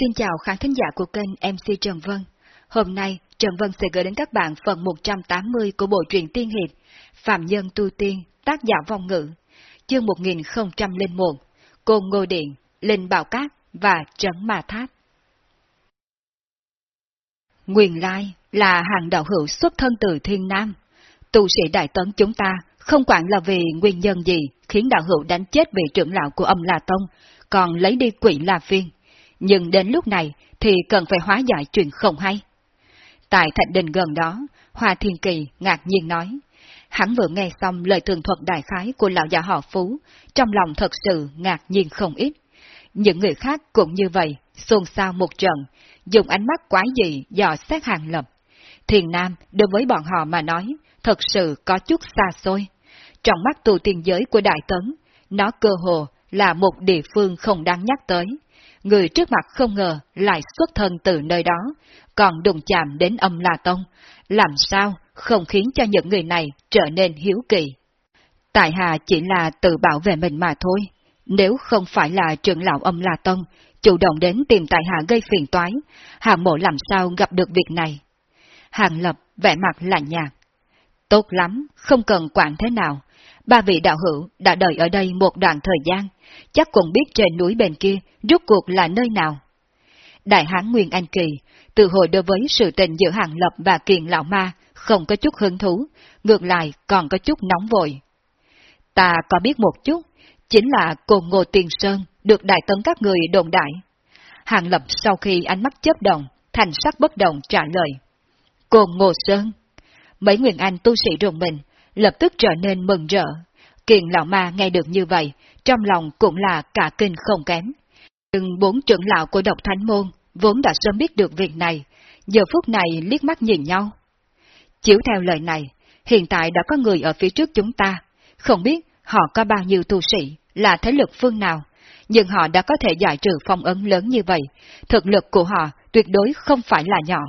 Xin chào khán thính giả của kênh MC Trần Vân. Hôm nay, Trần Vân sẽ gửi đến các bạn phần 180 của bộ truyện Tiên Hiệp, Phạm Nhân Tu Tiên, tác giả vong ngữ, chương 1001, Côn Ngô Điện, Linh Bảo Cát và Trấn Ma Tháp. Nguyên Lai là hàng đạo hữu xuất thân từ Thiên Nam. Tu sĩ Đại Tấn chúng ta không quản là vì nguyên nhân gì khiến đạo hữu đánh chết vị trưởng lão của âm La Tông, còn lấy đi quỷ La Phiên nhưng đến lúc này thì cần phải hóa giải chuyện không hay. Tại thạch đình gần đó, Hoa Thiên Kỳ ngạc nhiên nói. Hắn vừa nghe xong lời tường thuật đại khái của lão già họ Phú, trong lòng thật sự ngạc nhiên không ít. Những người khác cũng như vậy, xôn xao một trận, dùng ánh mắt quái dị dò xét hàng lập. Thiền Nam đối với bọn họ mà nói, thật sự có chút xa xôi. Trong mắt tù tiên giới của Đại Tấn, nó cơ hồ là một địa phương không đáng nhắc tới, người trước mặt không ngờ lại xuất thân từ nơi đó, còn đụng chạm đến âm La Tông, làm sao không khiến cho những người này trở nên hiếu kỳ. Tại Hà chỉ là tự bảo vệ mình mà thôi, nếu không phải là trưởng lão âm La Tông, chủ động đến tìm Tại Hà gây phiền toái, Hàng mộ làm sao gặp được việc này. Hàng lập vẻ mặt lạnh nhạt. Tốt lắm, không cần quản thế nào, ba vị đạo hữu đã đợi ở đây một đoạn thời gian, chắc cũng biết trên núi bên kia rốt cuộc là nơi nào. Đại hán Nguyên Anh Kỳ, từ hồi đối với sự tình giữa Hàng Lập và Kiền Lão Ma không có chút hứng thú, ngược lại còn có chút nóng vội. Ta có biết một chút, chính là cồn ngô tiền sơn được đại tấn các người đồn đại. Hàng Lập sau khi ánh mắt chớp động, thành sắc bất động trả lời. Cồn ngô sơn. Mấy Nguyên Anh tu sĩ rùng mình, lập tức trở nên mừng rỡ. Kiền lão ma nghe được như vậy, trong lòng cũng là cả kinh không kém. Nhưng bốn trưởng lão của độc thánh môn vốn đã sớm biết được việc này, giờ phút này liếc mắt nhìn nhau. Chiếu theo lời này, hiện tại đã có người ở phía trước chúng ta, không biết họ có bao nhiêu tu sĩ, là thế lực phương nào, nhưng họ đã có thể giải trừ phong ấn lớn như vậy, thực lực của họ tuyệt đối không phải là nhỏ.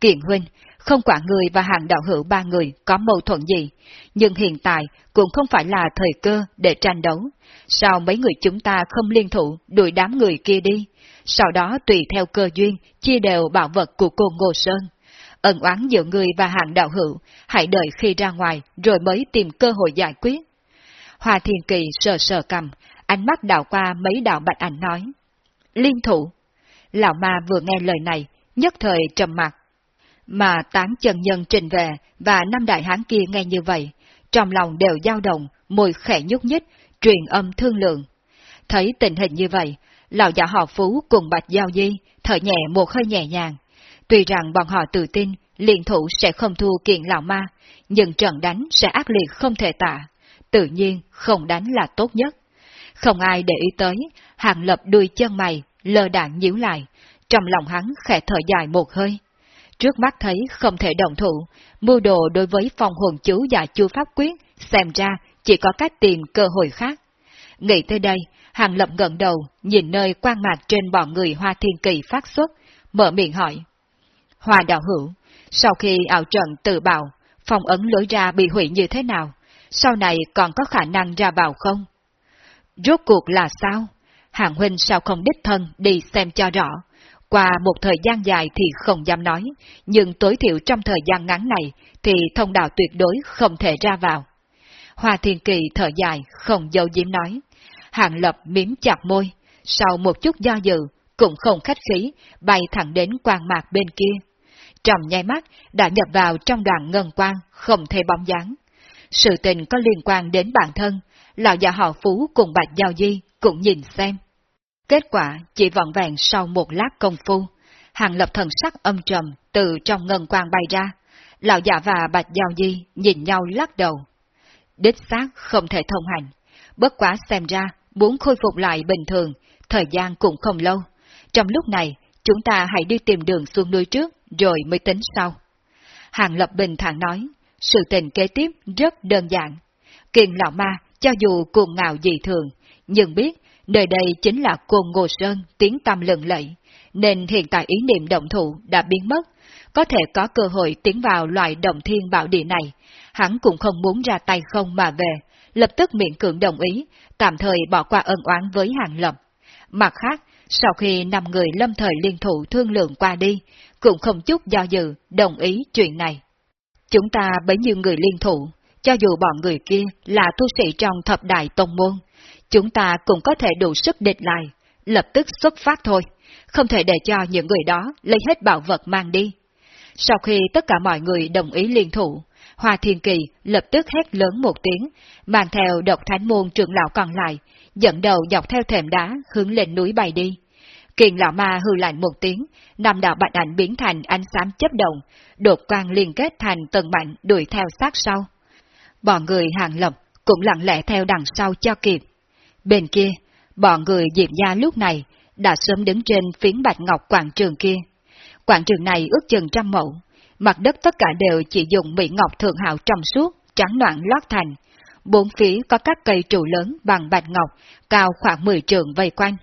Kiện huynh, không quản người và hàng đạo hữu ba người có mâu thuẫn gì, nhưng hiện tại cũng không phải là thời cơ để tranh đấu. Sao mấy người chúng ta không liên thủ đuổi đám người kia đi, sau đó tùy theo cơ duyên chia đều bảo vật của cô Ngô Sơn. Ẩn oán giữa người và hàng đạo hữu, hãy đợi khi ra ngoài rồi mới tìm cơ hội giải quyết. hòa Thiên Kỳ sờ sờ cầm, ánh mắt đảo qua mấy đạo bạch ảnh nói. Liên thủ. Lão ma vừa nghe lời này, nhất thời trầm mặt, mà tán chân nhân trình về và năm đại hán kia nghe như vậy, trong lòng đều dao động, môi khẽ nhúc nhích, truyền âm thương lượng. Thấy tình hình như vậy, lão giả họ Phú cùng Bạch Giao Di thở nhẹ một hơi nhẹ nhàng. Tuy rằng bọn họ tự tin liên thủ sẽ không thua kiện lão ma, nhưng trận đánh sẽ ác liệt không thể tả. Tự nhiên không đánh là tốt nhất. Không ai để ý tới, hàng lập đuôi chân mày, lơ đạn nhíu lại, trong lòng hắn khẽ thở dài một hơi. Trước mắt thấy không thể đồng thủ, mưu đồ đối với phòng hồn chú và chu pháp quyết, xem ra chỉ có cách tìm cơ hội khác. Nghĩ tới đây, Hàng Lập ngẩng đầu, nhìn nơi quan mạc trên bọn người Hoa Thiên Kỳ phát xuất, mở miệng hỏi. Hoa đạo hữu, sau khi ảo trận tự bào, phòng ấn lối ra bị hủy như thế nào? Sau này còn có khả năng ra vào không? Rốt cuộc là sao? Hàng huynh sao không đích thân đi xem cho rõ, qua một thời gian dài thì không dám nói, nhưng tối thiểu trong thời gian ngắn này thì thông đạo tuyệt đối không thể ra vào. Hoa Thiên Kỳ thở dài, không dấu diếm nói. Hàng Lập miếm chặt môi, sau một chút do dự, cũng không khách khí, bay thẳng đến quang mạc bên kia. Trong nháy mắt, đã nhập vào trong đoàn ngân quang, không thể bóng dáng. Sự tình có liên quan đến bản thân, lão già họ Phú cùng Bạch Giao Di cũng nhìn xem. Kết quả chỉ vọn vẹn sau một lát công phu, hàng lập thần sắc âm trầm từ trong ngân quang bay ra. Lão giả và bạch giao di nhìn nhau lắc đầu. Đích xác không thể thông hành. Bất quá xem ra, muốn khôi phục lại bình thường, thời gian cũng không lâu. Trong lúc này, chúng ta hãy đi tìm đường xuống núi trước, rồi mới tính sau. Hàng Lập bình thản nói, sự tình kế tiếp rất đơn giản. Kiền lão ma, cho dù cuồng ngạo dị thường, nhưng biết Nơi đây chính là côn Ngô Sơn tiếng tâm lừng lẫy, nên hiện tại ý niệm động thủ đã biến mất. Có thể có cơ hội tiến vào loại động thiên bảo địa này, hắn cũng không muốn ra tay không mà về, lập tức miệng cưỡng đồng ý, tạm thời bỏ qua ân oán với hàng lập. Mặt khác, Sau khi năm người lâm thời liên thủ thương lượng qua đi, cũng không chút do dự, đồng ý chuyện này. Chúng ta bấy nhiêu người liên thủ, cho dù bọn người kia là tu sĩ trong thập đại tông môn, chúng ta cũng có thể đủ sức địch lại, lập tức xuất phát thôi, không thể để cho những người đó lấy hết bảo vật mang đi. Sau khi tất cả mọi người đồng ý liên thủ, Hoa Thiên Kỳ lập tức hét lớn một tiếng, mang theo độc thánh môn trưởng lão còn lại, dẫn đầu dọc theo thềm đá hướng lên núi bay đi. Kiền lão ma hư lạnh một tiếng, năm đạo bạch ảnh biến thành ánh sáng chấp động, đột quang liên kết thành tầng mạnh đuổi theo sát sau. Bọn người hàng lập cũng lặng lẽ theo đằng sau cho kịp. Bên kia, bọn người diệp gia lúc này đã sớm đứng trên phiến bạch ngọc quảng trường kia. Quảng trường này ước chừng trăm mẫu, mặt đất tất cả đều chỉ dùng mỹ ngọc thượng hào trong suốt, trắng noạn lót thành. Bốn phía có các cây trụ lớn bằng bạch ngọc, cao khoảng 10 trường vây quanh.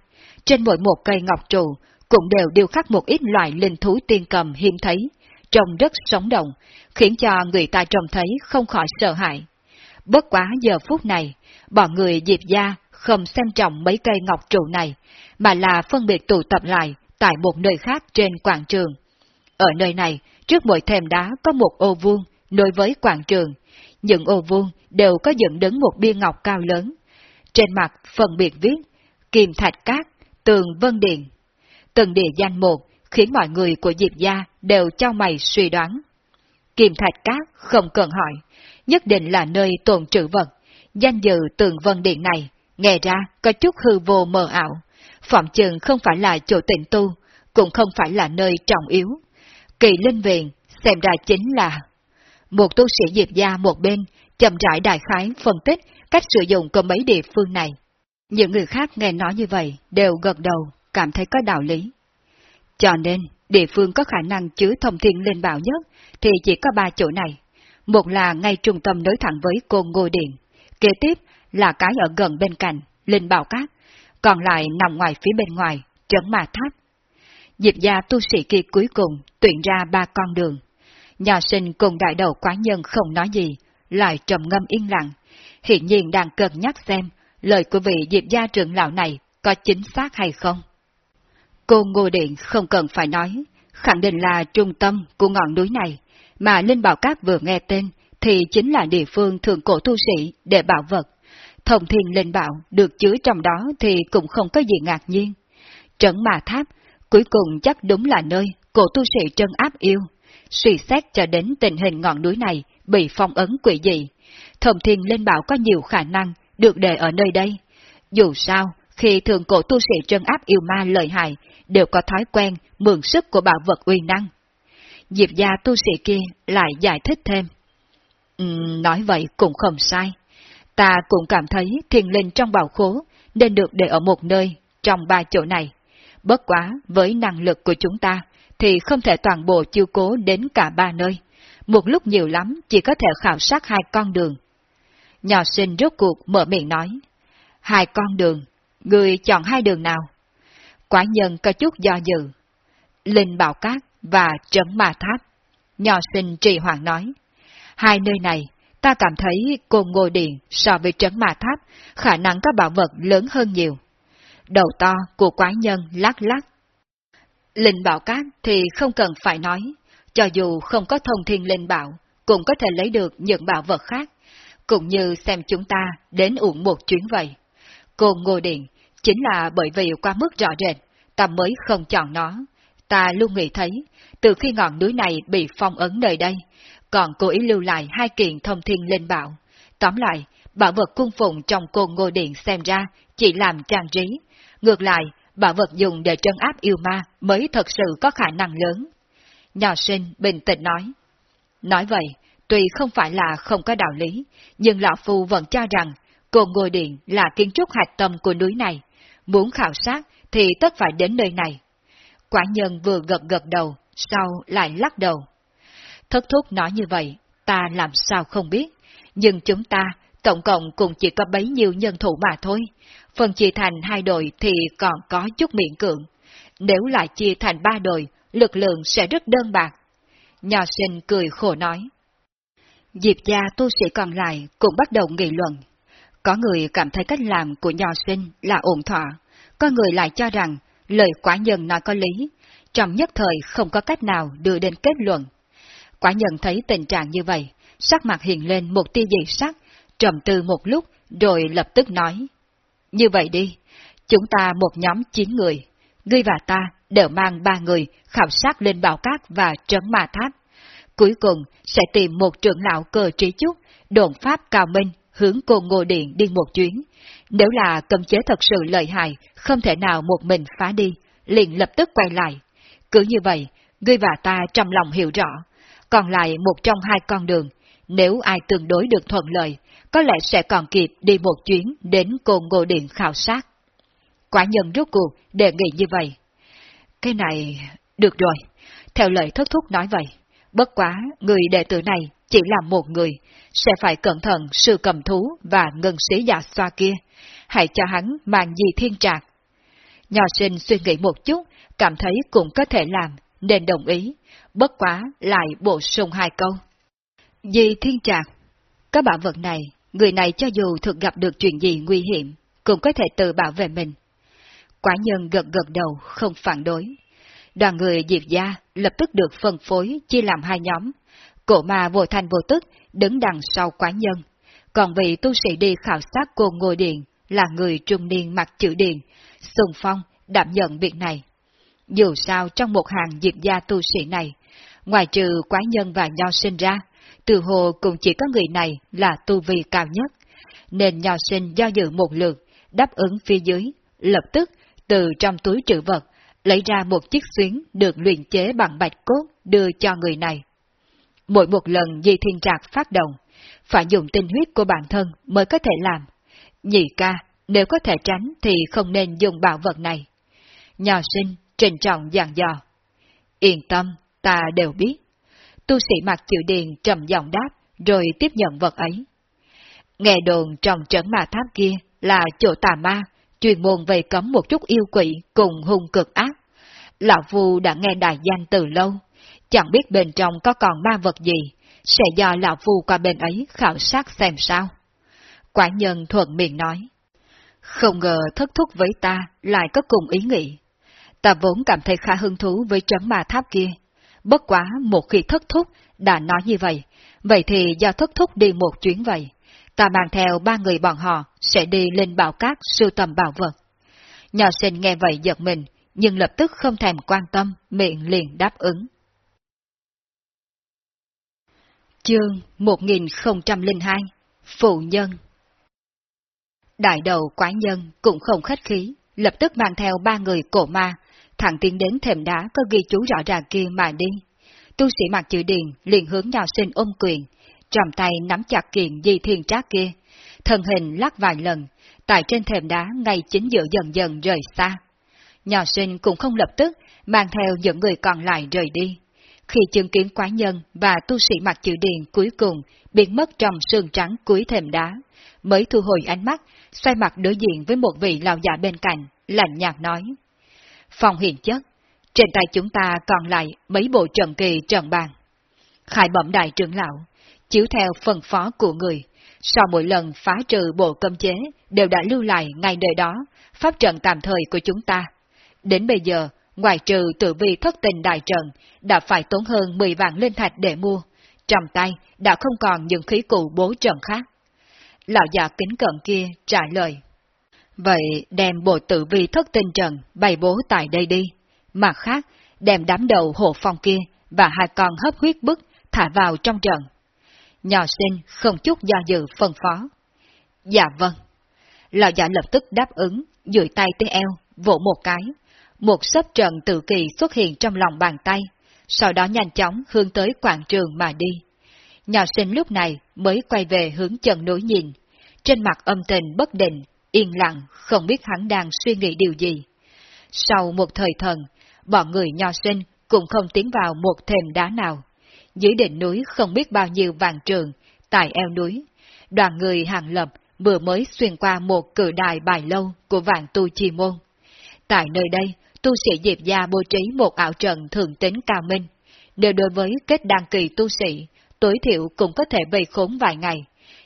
Trên mỗi một cây ngọc trụ cũng đều điêu khắc một ít loại linh thú tiên cầm hiếm thấy, trông rất sống động, khiến cho người ta trông thấy không khỏi sợ hãi. Bất quá giờ phút này, bọn người diệp gia không xem trọng mấy cây ngọc trụ này, mà là phân biệt tụ tập lại tại một nơi khác trên quảng trường. Ở nơi này, trước mỗi thềm đá có một ô vuông nối với quảng trường. Những ô vuông đều có dựng đứng một bia ngọc cao lớn. Trên mặt phân biệt viết Kim Thạch Cát, Tường Vân Điện. Từng địa danh một khiến mọi người của Diệp Gia đều cho mày suy đoán. Kim Thạch Cát không cần hỏi, nhất định là nơi tồn trữ vật. Danh dự Tường Vân Điện này, nghe ra có chút hư vô mờ ảo. Phạm chừng không phải là chỗ tịnh tu, cũng không phải là nơi trọng yếu. Kỳ linh viện, xem ra chính là... Một tu sĩ diệp gia một bên, chậm rãi đại khái phân tích cách sử dụng của mấy địa phương này. Những người khác nghe nói như vậy đều gật đầu, cảm thấy có đạo lý. Cho nên, địa phương có khả năng chứa thông thiên linh bảo nhất thì chỉ có ba chỗ này. Một là ngay trung tâm nối thẳng với côn ngô điện, kế tiếp là cái ở gần bên cạnh, linh bảo cát, còn lại nằm ngoài phía bên ngoài, trấn mà tháp. Diệp gia tu sĩ kia cuối cùng tuyển ra ba con đường. Nhà sinh cùng đại đầu quá nhân không nói gì, lại trầm ngâm yên lặng, hiện nhiên đang cân nhắc xem lời của vị Diệp gia trưởng lão này có chính xác hay không. Cô Ngô Điện không cần phải nói, khẳng định là trung tâm của ngọn núi này, mà Linh Bảo Cát vừa nghe tên thì chính là địa phương thường cổ tu sĩ để bảo vật. Thông thiên linh bảo được chứa trong đó thì cũng không có gì ngạc nhiên. Trấn mà tháp, cuối cùng chắc đúng là nơi cổ tu sĩ trân áp yêu. Suy xét cho đến tình hình ngọn núi này bị phong ấn quỷ dị. Thông thiên linh bảo có nhiều khả năng được để ở nơi đây. Dù sao, khi thường cổ tu sĩ trân áp yêu ma lợi hại, đều có thói quen mượn sức của bảo vật uy năng. Diệp gia tu sĩ kia lại giải thích thêm. Ừ, nói vậy cũng không sai. Ta cũng cảm thấy thiền linh trong bảo khố nên được để ở một nơi, trong ba chỗ này. Bất quá, với năng lực của chúng ta, thì không thể toàn bộ chiêu cố đến cả ba nơi. Một lúc nhiều lắm chỉ có thể khảo sát hai con đường. Nhỏ sinh rốt cuộc mở miệng nói. Hai con đường, người chọn hai đường nào? Quả nhân có chút do dự. Linh Bảo Cát và Trấn Ma Tháp. Nhỏ sinh trì hoàng nói. Hai nơi này ta cảm thấy cồn ngồi điện so với trấn ma tháp, khả năng có bảo vật lớn hơn nhiều. Đầu to của quái nhân lắc lắc. Linh bảo cát thì không cần phải nói, cho dù không có thông thiên linh bảo, cũng có thể lấy được những bảo vật khác, cũng như xem chúng ta đến uổng một chuyến vậy. Cồn ngồi điện chính là bởi vì quá mức rõ rệt, ta mới không chọn nó. Ta luôn nghĩ thấy, từ khi ngọn núi này bị phong ấn nơi đây, còn cố ý lưu lại hai kiện thông thiên linh bảo. Tóm lại, bảo vật cung phụng trong côn ngô điện xem ra chỉ làm trang trí. Ngược lại, bảo vật dùng để trấn áp yêu ma mới thật sự có khả năng lớn. Nhỏ sinh bình tĩnh nói. Nói vậy, tuy không phải là không có đạo lý, nhưng Lão Phu vẫn cho rằng côn ngô điện là kiến trúc hạch tâm của núi này. Muốn khảo sát thì tất phải đến nơi này. Quả nhân vừa gật gật đầu, sau lại lắc đầu. Thất thúc nói như vậy, ta làm sao không biết, nhưng chúng ta tổng cộng cũng chỉ có bấy nhiêu nhân thủ mà thôi. Phần chia thành hai đội thì còn có chút miễn cưỡng. Nếu lại chia thành ba đội, lực lượng sẽ rất đơn bạc. Nhà sinh cười khổ nói. Diệp gia tu sĩ còn lại cũng bắt đầu nghị luận. Có người cảm thấy cách làm của nho sinh là ổn thỏa, có người lại cho rằng lời quả nhân nói có lý, trong nhất thời không có cách nào đưa đến kết luận. Quả nhân thấy tình trạng như vậy, sắc mặt hiện lên một tia dị sắc, trầm tư một lúc rồi lập tức nói. Như vậy đi, chúng ta một nhóm 9 người, ngươi và ta đều mang ba người khảo sát lên bảo cát và trấn ma tháp. Cuối cùng sẽ tìm một trưởng lão cờ trí chút, đồn pháp cao minh, hướng cô Ngô Điện đi một chuyến. Nếu là cầm chế thật sự lợi hại, không thể nào một mình phá đi, liền lập tức quay lại. Cứ như vậy, ngươi và ta trong lòng hiểu rõ, còn lại một trong hai con đường, nếu ai tương đối được thuận lợi, có lẽ sẽ còn kịp đi một chuyến đến cồn Ngô Điện khảo sát. Quả nhân rốt cuộc đề nghị như vậy. Cái này, được rồi, theo lời thất thúc nói vậy. Bất quá, người đệ tử này chỉ là một người, sẽ phải cẩn thận sự cầm thú và ngân sĩ giả xoa kia. Hãy cho hắn mang gì thiên trạc. Nhỏ sinh suy nghĩ một chút, cảm thấy cũng có thể làm, nên đồng ý. Bất quá lại bổ sung hai câu. Di thiên trạc. Các bảo vật này, người này cho dù thực gặp được chuyện gì nguy hiểm, cũng có thể tự bảo vệ mình. Quả nhân gật gật đầu, không phản đối. Đoàn người Diệp Gia lập tức được phân phối chia làm hai nhóm. Cổ ma vô thành vô tức đứng đằng sau quả nhân. Còn vị tu sĩ đi khảo sát cô ngồi điện là người trung niên mặc chữ điện, Sùng Phong đảm nhận việc này. Dù sao trong một hàng Diệp Gia tu sĩ này, ngoài trừ quái nhân và nho sinh ra, từ hồ cũng chỉ có người này là tu vi cao nhất, nên nho sinh do dự một lượt, đáp ứng phía dưới, lập tức từ trong túi trữ vật, lấy ra một chiếc xuyến được luyện chế bằng bạch cốt đưa cho người này. Mỗi một lần Di Thiên Trạc phát động, phải dùng tinh huyết của bản thân mới có thể làm. Nhị ca, nếu có thể tránh thì không nên dùng bảo vật này. Nho sinh, trình trọng dàn dò. Yên tâm, ta đều biết. Tu sĩ mặc chịu điền trầm giọng đáp, rồi tiếp nhận vật ấy. Nghe đồn trong trấn ma tháp kia là chỗ tà ma, chuyên môn về cấm một chút yêu quỷ cùng hung cực ác. Lão Phu đã nghe đại danh từ lâu, chẳng biết bên trong có còn ma vật gì, sẽ do Lão Phu qua bên ấy khảo sát xem sao. Quả nhân thuận miệng nói. Không ngờ thất thúc với ta lại có cùng ý nghĩ. Ta vốn cảm thấy khá hứng thú với trấn ma tháp kia. Bất quá một khi thất thúc đã nói như vậy, vậy thì do thất thúc đi một chuyến vậy ta mang theo ba người bọn họ sẽ đi lên bảo cát sưu tầm bảo vật. Nhà sinh nghe vậy giật mình, nhưng lập tức không thèm quan tâm, miệng liền đáp ứng. Chương 1002 Phụ Nhân Đại đầu quái nhân cũng không khách khí, lập tức mang theo ba người cổ ma, thẳng tiến đến thềm đá có ghi chú rõ ràng kia mà đi. Tu sĩ mặc chữ điền liền hướng nhau sinh ôm quyền, trong tay nắm chặt kiện di thiên trác kia, thân hình lắc vài lần, tại trên thềm đá ngay chính giữa dần dần rời xa. Nhỏ sinh cũng không lập tức mang theo những người còn lại rời đi. Khi chứng kiến quái nhân và tu sĩ mặc chữ điền cuối cùng biến mất trong sương trắng cuối thềm đá, mới thu hồi ánh mắt, xoay mặt đối diện với một vị lão giả bên cạnh, lạnh nhạt nói. Phòng hiện chất, trên tay chúng ta còn lại mấy bộ trận kỳ trận bàn. Khải bẩm đại trưởng lão, chiếu theo phần phó của người. Sau mỗi lần phá trừ bộ cấm chế, đều đã lưu lại ngay đời đó, pháp trận tạm thời của chúng ta. Đến bây giờ, ngoài trừ tự vi thất tình đại trận, đã phải tốn hơn 10 vạn linh thạch để mua. Trong tay đã không còn những khí cụ bố trận khác. Lão già kính cận kia trả lời. Vậy đem bộ tử vi thất tinh trận bày bố tại đây đi. Mặt khác, đem đám đầu hộ phong kia và hai con hấp huyết bức thả vào trong trận. Nhỏ sinh không chút do dự phân phó. Dạ vâng. Lão giả lập tức đáp ứng, duỗi tay tới eo, vỗ một cái. Một sấp trận tự kỳ xuất hiện trong lòng bàn tay, sau đó nhanh chóng hướng tới quảng trường mà đi. Nhỏ sinh lúc này mới quay về hướng chân núi nhìn, trên mặt âm tình bất định, yên lặng, không biết hắn đang suy nghĩ điều gì. Sau một thời thần, bọn người nho sinh cũng không tiến vào một thềm đá nào dưới đỉnh núi không biết bao nhiêu vàng trường, tại eo núi. Đoàn người hàng lập vừa mới xuyên qua một cử đài bài lâu của vạn tu chi môn. Tại nơi đây, tu sĩ Diệp Gia bố trí một ảo trận thường tính cao minh. Nếu đối với kết đăng kỳ tu sĩ, tối thiểu cũng có thể vây khốn vài ngày.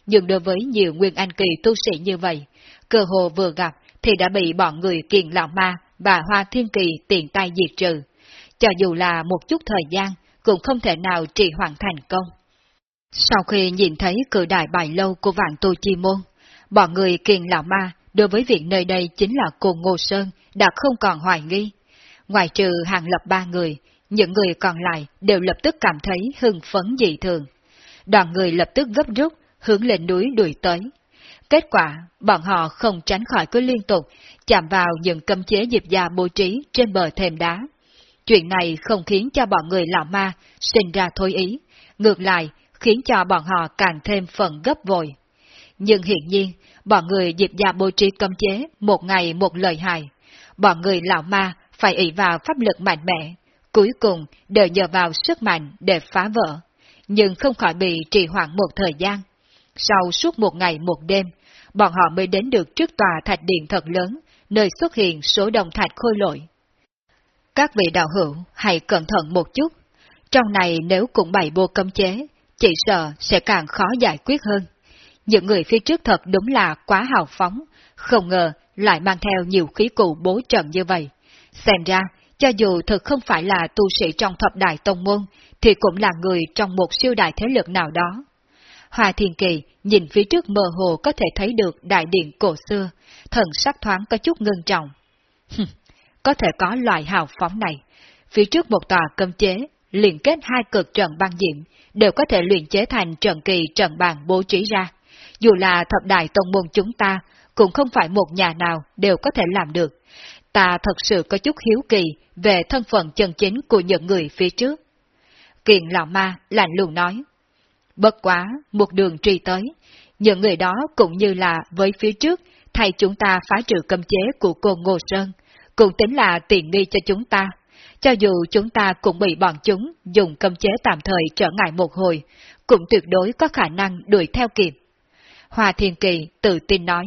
Nhưng đối với nhiều nguyên anh kỳ tu sĩ như vậy, cơ hồ vừa gặp thì đã bị bọn người kiền lão ma và Hoa Thiên Kỳ tiện tay diệt trừ. Cho dù là một chút thời gian, cũng không thể nào trì hoãn thành công. Sau khi nhìn thấy cử đại bài lâu của vạn tu chi môn, bọn người kiền lão ma đối với việc nơi đây chính là cồn Ngô Sơn đã không còn hoài nghi. Ngoài trừ hàng lập ba người, những người còn lại đều lập tức cảm thấy hưng phấn dị thường. Đoàn người lập tức gấp rút, hướng lên núi đuổi tới. Kết quả, bọn họ không tránh khỏi cứ liên tục chạm vào những cấm chế dịp gia bố trí trên bờ thềm đá. Chuyện này không khiến cho bọn người lão ma sinh ra thôi ý, ngược lại khiến cho bọn họ càng thêm phần gấp vội. Nhưng hiện nhiên, bọn người dịp gia bố trí cấm chế một ngày một lời hài. Bọn người lão ma phải ỷ vào pháp lực mạnh mẽ, cuối cùng đều nhờ vào sức mạnh để phá vỡ, nhưng không khỏi bị trì hoãn một thời gian. Sau suốt một ngày một đêm, bọn họ mới đến được trước tòa thạch điện thật lớn, nơi xuất hiện số đồng thạch khôi lỗi. Các vị đạo hữu hãy cẩn thận một chút, trong này nếu cũng bày bô cấm chế, chỉ sợ sẽ càng khó giải quyết hơn. Những người phía trước thật đúng là quá hào phóng, không ngờ lại mang theo nhiều khí cụ bố trận như vậy. Xem ra, cho dù thực không phải là tu sĩ trong thập đại tông môn, thì cũng là người trong một siêu đại thế lực nào đó. Hòa Thiền Kỳ nhìn phía trước mơ hồ có thể thấy được đại điện cổ xưa, thần sắc thoáng có chút ngưng trọng. có thể có loại hào phóng này. Phía trước một tòa cấm chế, liên kết hai cực trận băng diệm, đều có thể luyện chế thành trận kỳ trận bàn bố trí ra. Dù là thập đại tông môn chúng ta, cũng không phải một nhà nào đều có thể làm được. Ta thật sự có chút hiếu kỳ về thân phận chân chính của những người phía trước. Kiện lão ma lạnh lùng nói. Bất quá, một đường truy tới, những người đó cũng như là với phía trước, thay chúng ta phá trừ cấm chế của cô Ngô Sơn, cũng tính là tiện nghi cho chúng ta. Cho dù chúng ta cũng bị bọn chúng dùng cấm chế tạm thời trở ngại một hồi, cũng tuyệt đối có khả năng đuổi theo kịp. hòa Thiên Kỳ tự tin nói.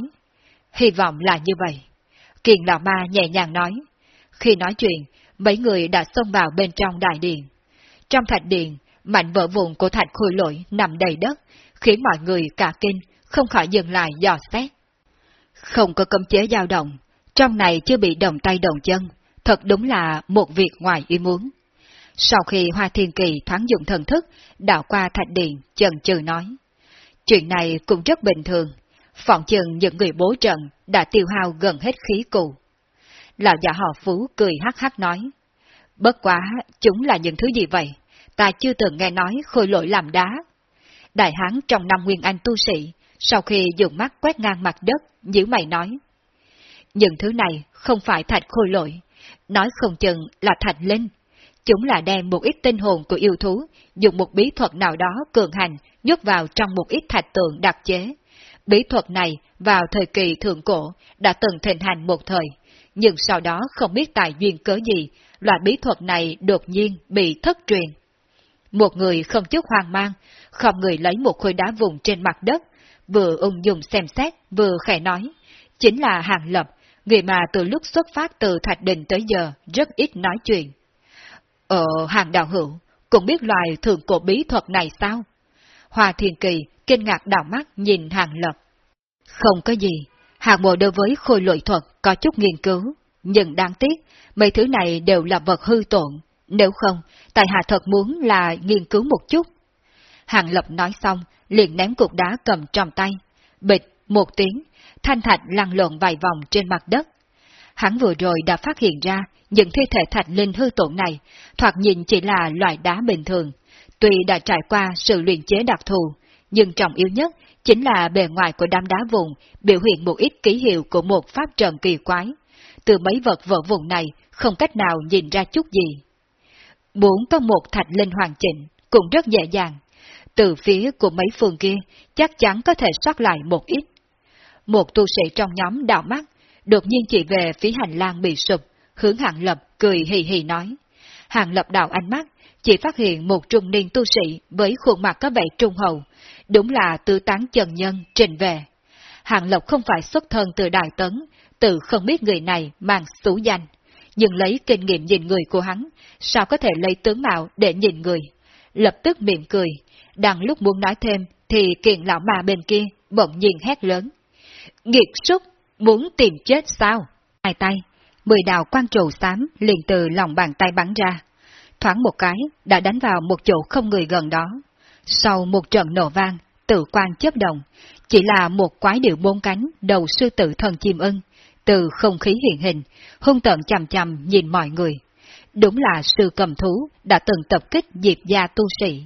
Hy vọng là như vậy. Kiền Lão Ma nhẹ nhàng nói. Khi nói chuyện, mấy người đã xông vào bên trong đại điện. Trong thạch điện, mảnh vỡ vụn của thạch khôi lỗi nằm đầy đất, khiến mọi người cả kinh, không khỏi dừng lại dò xét. Không có cấm chế dao động, trong này chưa bị đồng tay đồng chân, thật đúng là một việc ngoài ý muốn. Sau khi Hoa Thiên Kỳ thoáng dụng thần thức, đảo qua thạch điện, chần chừ nói. Chuyện này cũng rất bình thường, phỏng chừng những người bố trận đã tiêu hao gần hết khí cụ. Lão giả họ Phú cười hắc hắc nói. Bất quá, chúng là những thứ gì vậy? Ta chưa từng nghe nói khôi lỗi làm đá. Đại hán trong năm nguyên anh tu sĩ, sau khi dùng mắt quét ngang mặt đất, nhíu mày nói. Những thứ này không phải thạch khôi lỗi, nói không chừng là thạch linh. Chúng là đem một ít tinh hồn của yêu thú, dùng một bí thuật nào đó cường hành, nhốt vào trong một ít thạch tượng đặc chế. Bí thuật này vào thời kỳ thượng cổ đã từng thịnh hành một thời, nhưng sau đó không biết tài duyên cớ gì, loại bí thuật này đột nhiên bị thất truyền. Một người không chút hoang mang, không người lấy một khối đá vùng trên mặt đất, vừa ung dung xem xét, vừa khẽ nói, chính là Hàng Lập, người mà từ lúc xuất phát từ Thạch Đình tới giờ rất ít nói chuyện. Ở Hàng Đạo Hữu, cũng biết loài thường cổ bí thuật này sao? Hòa Thiền Kỳ kinh ngạc đảo mắt nhìn Hàng Lập. Không có gì, Hàng Mộ đối với khôi lội thuật có chút nghiên cứu, nhưng đáng tiếc, mấy thứ này đều là vật hư tổn, nếu không, tại hạ thật muốn là nghiên cứu một chút. Hàng Lập nói xong, liền ném cục đá cầm trong tay. Bịch, một tiếng, thanh thạch lăn lộn vài vòng trên mặt đất. Hắn vừa rồi đã phát hiện ra, những thi thể thạch linh hư tổn này, thoạt nhìn chỉ là loại đá bình thường. Tuy đã trải qua sự luyện chế đặc thù, nhưng trọng yếu nhất chính là bề ngoài của đám đá vùng biểu hiện một ít ký hiệu của một pháp trận kỳ quái. Từ mấy vật vỡ vùng này, không cách nào nhìn ra chút gì. Muốn có một thạch linh hoàn chỉnh, cũng rất dễ dàng. Từ phía của mấy phường kia, chắc chắn có thể soát lại một ít. Một tu sĩ trong nhóm đạo mắt, đột nhiên chỉ về phía hành lang bị sụp, hướng hạng lập cười hì hì nói. Hạng lập đảo ánh mắt, chỉ phát hiện một trung niên tu sĩ với khuôn mặt có vẻ trung hậu, đúng là tư tán trần nhân trình về. Hạng Lộc không phải xuất thân từ Đại Tấn, tự không biết người này mang xú danh, nhưng lấy kinh nghiệm nhìn người của hắn, sao có thể lấy tướng mạo để nhìn người. Lập tức miệng cười, đang lúc muốn nói thêm thì kiện lão mà bên kia bỗng nhiên hét lớn. Nghiệt súc, muốn tìm chết sao? Hai tay, mười đào quan trụ xám liền từ lòng bàn tay bắn ra. Thoáng một cái, đã đánh vào một chỗ không người gần đó. Sau một trận nổ vang, tự quan chấp động, chỉ là một quái điệu bốn cánh đầu sư tử thần chim ưng, từ không khí hiện hình, hung tợn chằm chằm nhìn mọi người. Đúng là sư cầm thú đã từng tập kích diệp gia tu sĩ.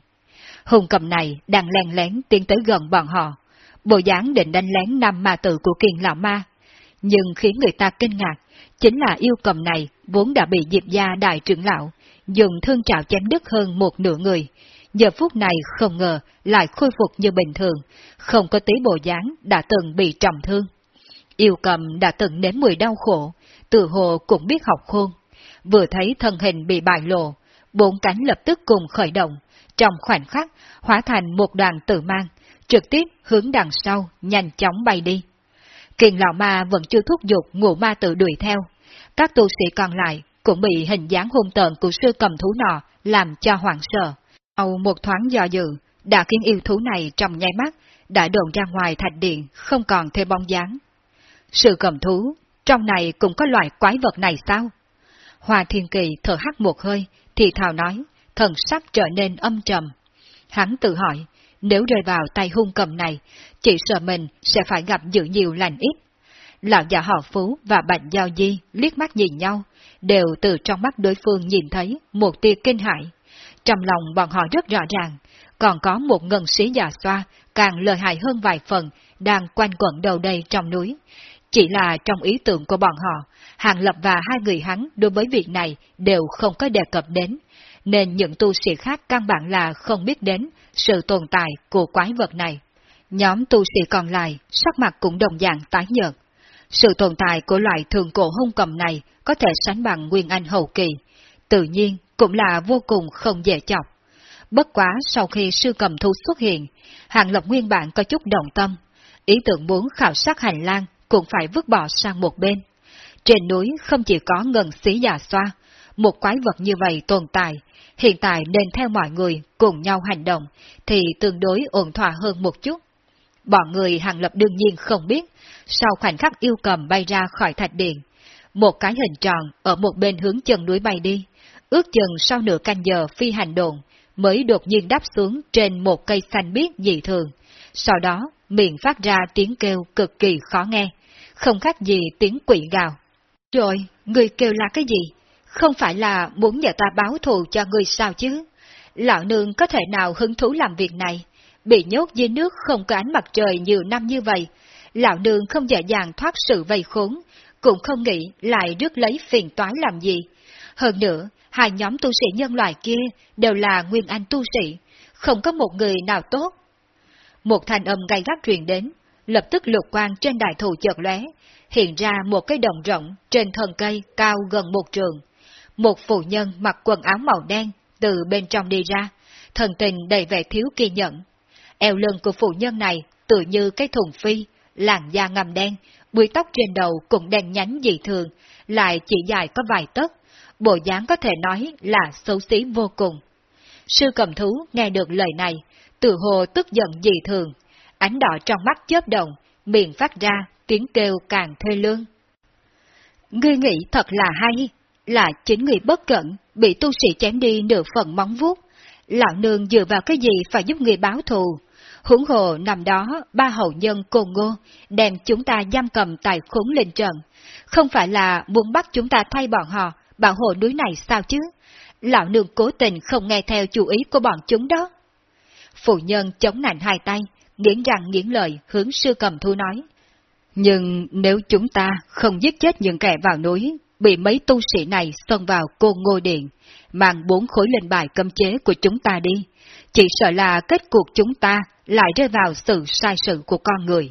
Hùng cầm này đang len lén tiến tới gần bọn họ, bộ dáng định đánh lén năm ma tử của kiền lão ma. Nhưng khiến người ta kinh ngạc, chính là yêu cầm này vốn đã bị diệp gia đại trưởng lão, dùng thương trạo chém đứt hơn một nửa người. Giờ phút này không ngờ lại khôi phục như bình thường, không có tí bộ dáng đã từng bị trọng thương. Yêu cầm đã từng nếm mùi đau khổ, tự hồ cũng biết học khôn. Vừa thấy thân hình bị bại lộ, bốn cánh lập tức cùng khởi động, trong khoảnh khắc hóa thành một đoàn tử mang, trực tiếp hướng đằng sau, nhanh chóng bay đi. Kiền lão ma vẫn chưa thúc giục ngũ ma tự đuổi theo. Các tu sĩ còn lại cũng bị hình dáng hung tợn của sư cầm thú nọ làm cho hoảng sợ. Sau một thoáng do dự, đã khiến yêu thú này trong nháy mắt, đã đồn ra ngoài thạch điện, không còn thêm bóng dáng. Sự cầm thú, trong này cũng có loại quái vật này sao? Hòa Thiên Kỳ thở hắt một hơi, thì thào nói, thần sắc trở nên âm trầm. Hắn tự hỏi, nếu rơi vào tay hung cầm này, chỉ sợ mình sẽ phải gặp dữ nhiều lành ít. Lão già họ Phú và Bạch Giao Di liếc mắt nhìn nhau, đều từ trong mắt đối phương nhìn thấy một tia kinh hãi. Trong lòng bọn họ rất rõ ràng, còn có một ngân sĩ già xoa càng lợi hại hơn vài phần đang quanh quẩn đầu đây trong núi. Chỉ là trong ý tưởng của bọn họ, Hàng Lập và hai người hắn đối với việc này đều không có đề cập đến, nên những tu sĩ khác căn bản là không biết đến sự tồn tại của quái vật này. Nhóm tu sĩ còn lại, sắc mặt cũng đồng dạng tái nhợt. Sự tồn tại của loại thường cổ hung cầm này có thể sánh bằng Nguyên Anh hậu kỳ, tự nhiên cũng là vô cùng không dễ chọc. Bất quá sau khi sư cầm thu xuất hiện, Hàng Lập nguyên bản có chút đồng tâm, ý tưởng muốn khảo sát hành lang cũng phải vứt bỏ sang một bên. Trên núi không chỉ có ngân xí già xoa, một quái vật như vậy tồn tại, hiện tại nên theo mọi người cùng nhau hành động, thì tương đối ổn thỏa hơn một chút. Bọn người hàng lập đương nhiên không biết, sau khoảnh khắc yêu cầm bay ra khỏi thạch điện, một cái hình tròn ở một bên hướng chân núi bay đi, ước chừng sau nửa canh giờ phi hành đồn, mới đột nhiên đáp xuống trên một cây xanh biếc dị thường, sau đó miệng phát ra tiếng kêu cực kỳ khó nghe, không khác gì tiếng quỷ gào. Rồi, người kêu là cái gì? Không phải là muốn nhờ ta báo thù cho người sao chứ? Lão nương có thể nào hứng thú làm việc này? Bị nhốt dưới nước không có ánh mặt trời nhiều năm như vậy, lão nương không dễ dàng thoát sự vây khốn, cũng không nghĩ lại rước lấy phiền toái làm gì. Hơn nữa, hai nhóm tu sĩ nhân loại kia đều là nguyên anh tu sĩ, không có một người nào tốt. Một thanh âm gay gắt truyền đến, lập tức lục quang trên đại thù chợt lóe, hiện ra một cái đồng rộng trên thân cây cao gần một trường. Một phụ nhân mặc quần áo màu đen từ bên trong đi ra, thần tình đầy vẻ thiếu kỳ nhẫn. Eo lưng của phụ nhân này tự như cái thùng phi, làn da ngầm đen, bùi tóc trên đầu cũng đen nhánh dị thường, lại chỉ dài có vài tấc, bộ dáng có thể nói là xấu xí vô cùng. Sư cầm thú nghe được lời này, tự hồ tức giận dị thường, ánh đỏ trong mắt chớp động, miệng phát ra tiếng kêu càng thê lương. Ngươi nghĩ thật là hay, là chính người bất cẩn, bị tu sĩ chém đi nửa phần móng vuốt. Lão nương dựa vào cái gì phải giúp người báo thù? Hủng hồ nằm đó, ba hậu nhân cồn ngô, đem chúng ta giam cầm tại khốn lên trận. Không phải là muốn bắt chúng ta thay bọn họ, bảo hộ núi này sao chứ? Lão nương cố tình không nghe theo chủ ý của bọn chúng đó. Phụ nhân chống nạnh hai tay, nghiến răng nghiến lời hướng sư cầm thu nói. Nhưng nếu chúng ta không giết chết những kẻ vào núi, bị mấy tu sĩ này xông vào côn ngô điện, mang bốn khối lên bài cấm chế của chúng ta đi, chỉ sợ là kết cuộc chúng ta lại rơi vào sự sai sự của con người.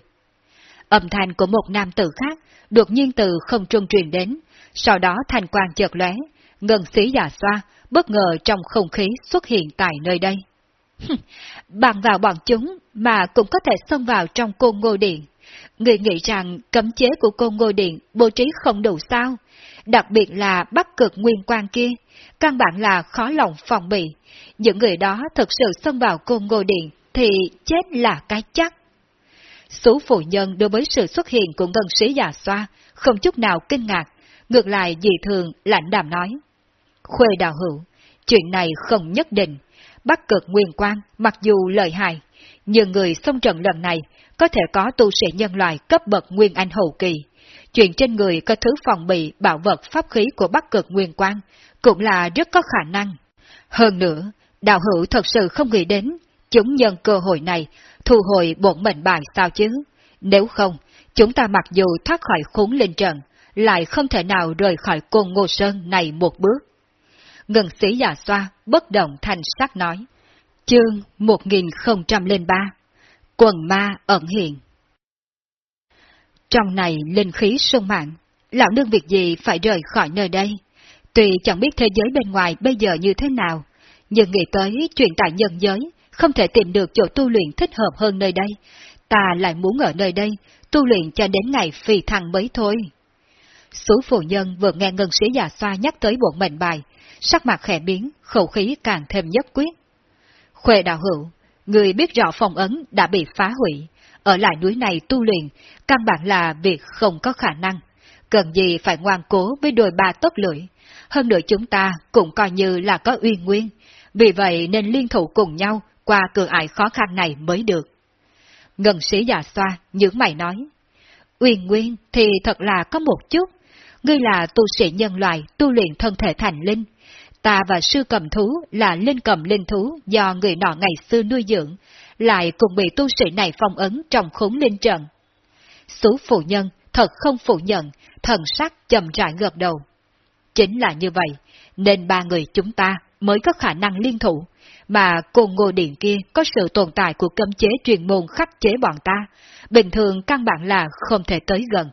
Âm thanh của một nam tử khác đột nhiên từ không trung truyền đến, sau đó thành quang chợt lóe, ngân xí giả xoa, bất ngờ trong không khí xuất hiện tại nơi đây. Bằng vào bọn chúng mà cũng có thể xông vào trong côn ngô điện. Người nghĩ rằng cấm chế của cô ngôi điện bố trí không đủ sao? Đặc biệt là bắc cực nguyên quan kia, căn bản là khó lòng phòng bị. Những người đó thật sự xông vào cô ngôi điện thì chết là cái chắc. Số phụ nhân đối với sự xuất hiện của ngân sĩ già xoa không chút nào kinh ngạc, ngược lại dị thường lạnh đàm nói. Khuê đào hữu, chuyện này không nhất định. Bắc cực nguyên quan, mặc dù lợi hại, nhưng người xông trận lần này có thể có tu sĩ nhân loại cấp bậc nguyên anh hậu kỳ. Chuyện trên người có thứ phòng bị bảo vật pháp khí của Bắc cực nguyên quan cũng là rất có khả năng. Hơn nữa, đạo hữu thật sự không nghĩ đến, chúng nhân cơ hội này thu hồi bổn mệnh bài sao chứ? Nếu không, chúng ta mặc dù thoát khỏi khốn lên trận, lại không thể nào rời khỏi côn ngô sơn này một bước. Ngân sĩ giả xoa, bất động thành sắc nói. Chương 1003 Quần ma ẩn hiện Trong này linh khí sung mạng, lão nương việc gì phải rời khỏi nơi đây? Tuy chẳng biết thế giới bên ngoài bây giờ như thế nào, nhưng nghĩ tới chuyện tại nhân giới, không thể tìm được chỗ tu luyện thích hợp hơn nơi đây, ta lại muốn ở nơi đây, tu luyện cho đến ngày phi thăng mới thôi. Sú phụ nhân vừa nghe ngân sĩ già xoa nhắc tới bộ mệnh bài, sắc mặt khẽ biến, khẩu khí càng thêm nhất quyết. Khuê đạo hữu, người biết rõ phong ấn đã bị phá hủy, ở lại núi này tu luyện, căn bản là việc không có khả năng. Cần gì phải ngoan cố với đôi ba tốc lưỡi, hơn nữa chúng ta cũng coi như là có uy nguyên, vì vậy nên liên thủ cùng nhau qua cửa ải khó khăn này mới được. Ngân sĩ già xoa, những mày nói, Uyên Nguyên thì thật là có một chút, ngươi là tu sĩ nhân loại tu luyện thân thể thành linh, ta và sư cầm thú là linh cầm linh thú do người nọ ngày xưa nuôi dưỡng, lại cùng bị tu sĩ này phong ấn trong khốn linh trận. Sú phụ nhân thật không phủ nhận, thần sắc chậm rãi gợp đầu. Chính là như vậy, nên ba người chúng ta mới có khả năng liên thủ, mà cùng ngô điện kia có sự tồn tại của cấm chế truyền môn khắc chế bọn ta, bình thường căn bản là không thể tới gần.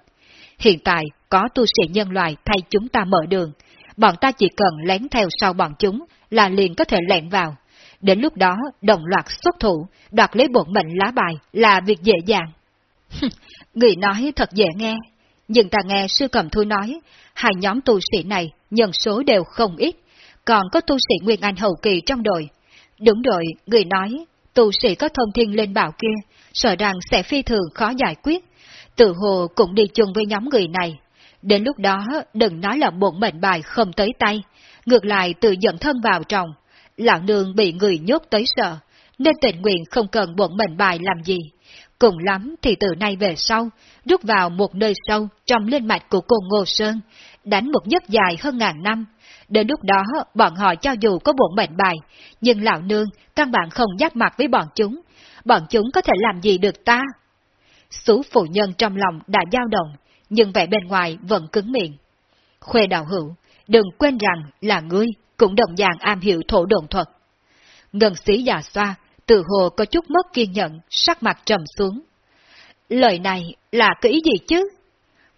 Hiện tại có tu sĩ nhân loại thay chúng ta mở đường, bọn ta chỉ cần lén theo sau bọn chúng là liền có thể lẹn vào. Đến lúc đó đồng loạt xuất thủ, đoạt lấy bổn mệnh lá bài là việc dễ dàng. Người nói thật dễ nghe, nhưng ta nghe sư cầm thu nói, hai nhóm tu sĩ này nhân số đều không ít, còn có tu sĩ Nguyên Anh hậu kỳ trong đội. Đúng rồi, người nói, tu sĩ có thông thiên lên bảo kia, sợ rằng sẽ phi thường khó giải quyết. Tự hồ cũng đi chung với nhóm người này. Đến lúc đó, đừng nói là bổn mệnh bài không tới tay, ngược lại tự dẫn thân vào trong. Lão nương bị người nhốt tới sợ, nên tình nguyện không cần bộn mệnh bài làm gì. Cùng lắm thì từ nay về sau, rút vào một nơi sâu trong linh mạch của cô Ngô Sơn, đánh một giấc dài hơn ngàn năm. Đến lúc đó, bọn họ cho dù có bộn mệnh bài, nhưng lão nương căn bản không giác mặt với bọn chúng. Bọn chúng có thể làm gì được ta? Sú phụ nhân trong lòng đã dao động, nhưng vẻ bên ngoài vẫn cứng miệng. Khuê đạo hữu, đừng quên rằng là ngươi cũng đồng dạng am hiểu thổ đồn thuật. Ngân sĩ già xoa, tự hồ có chút mất kiên nhẫn, sắc mặt trầm xuống. Lời này là cái ý gì chứ?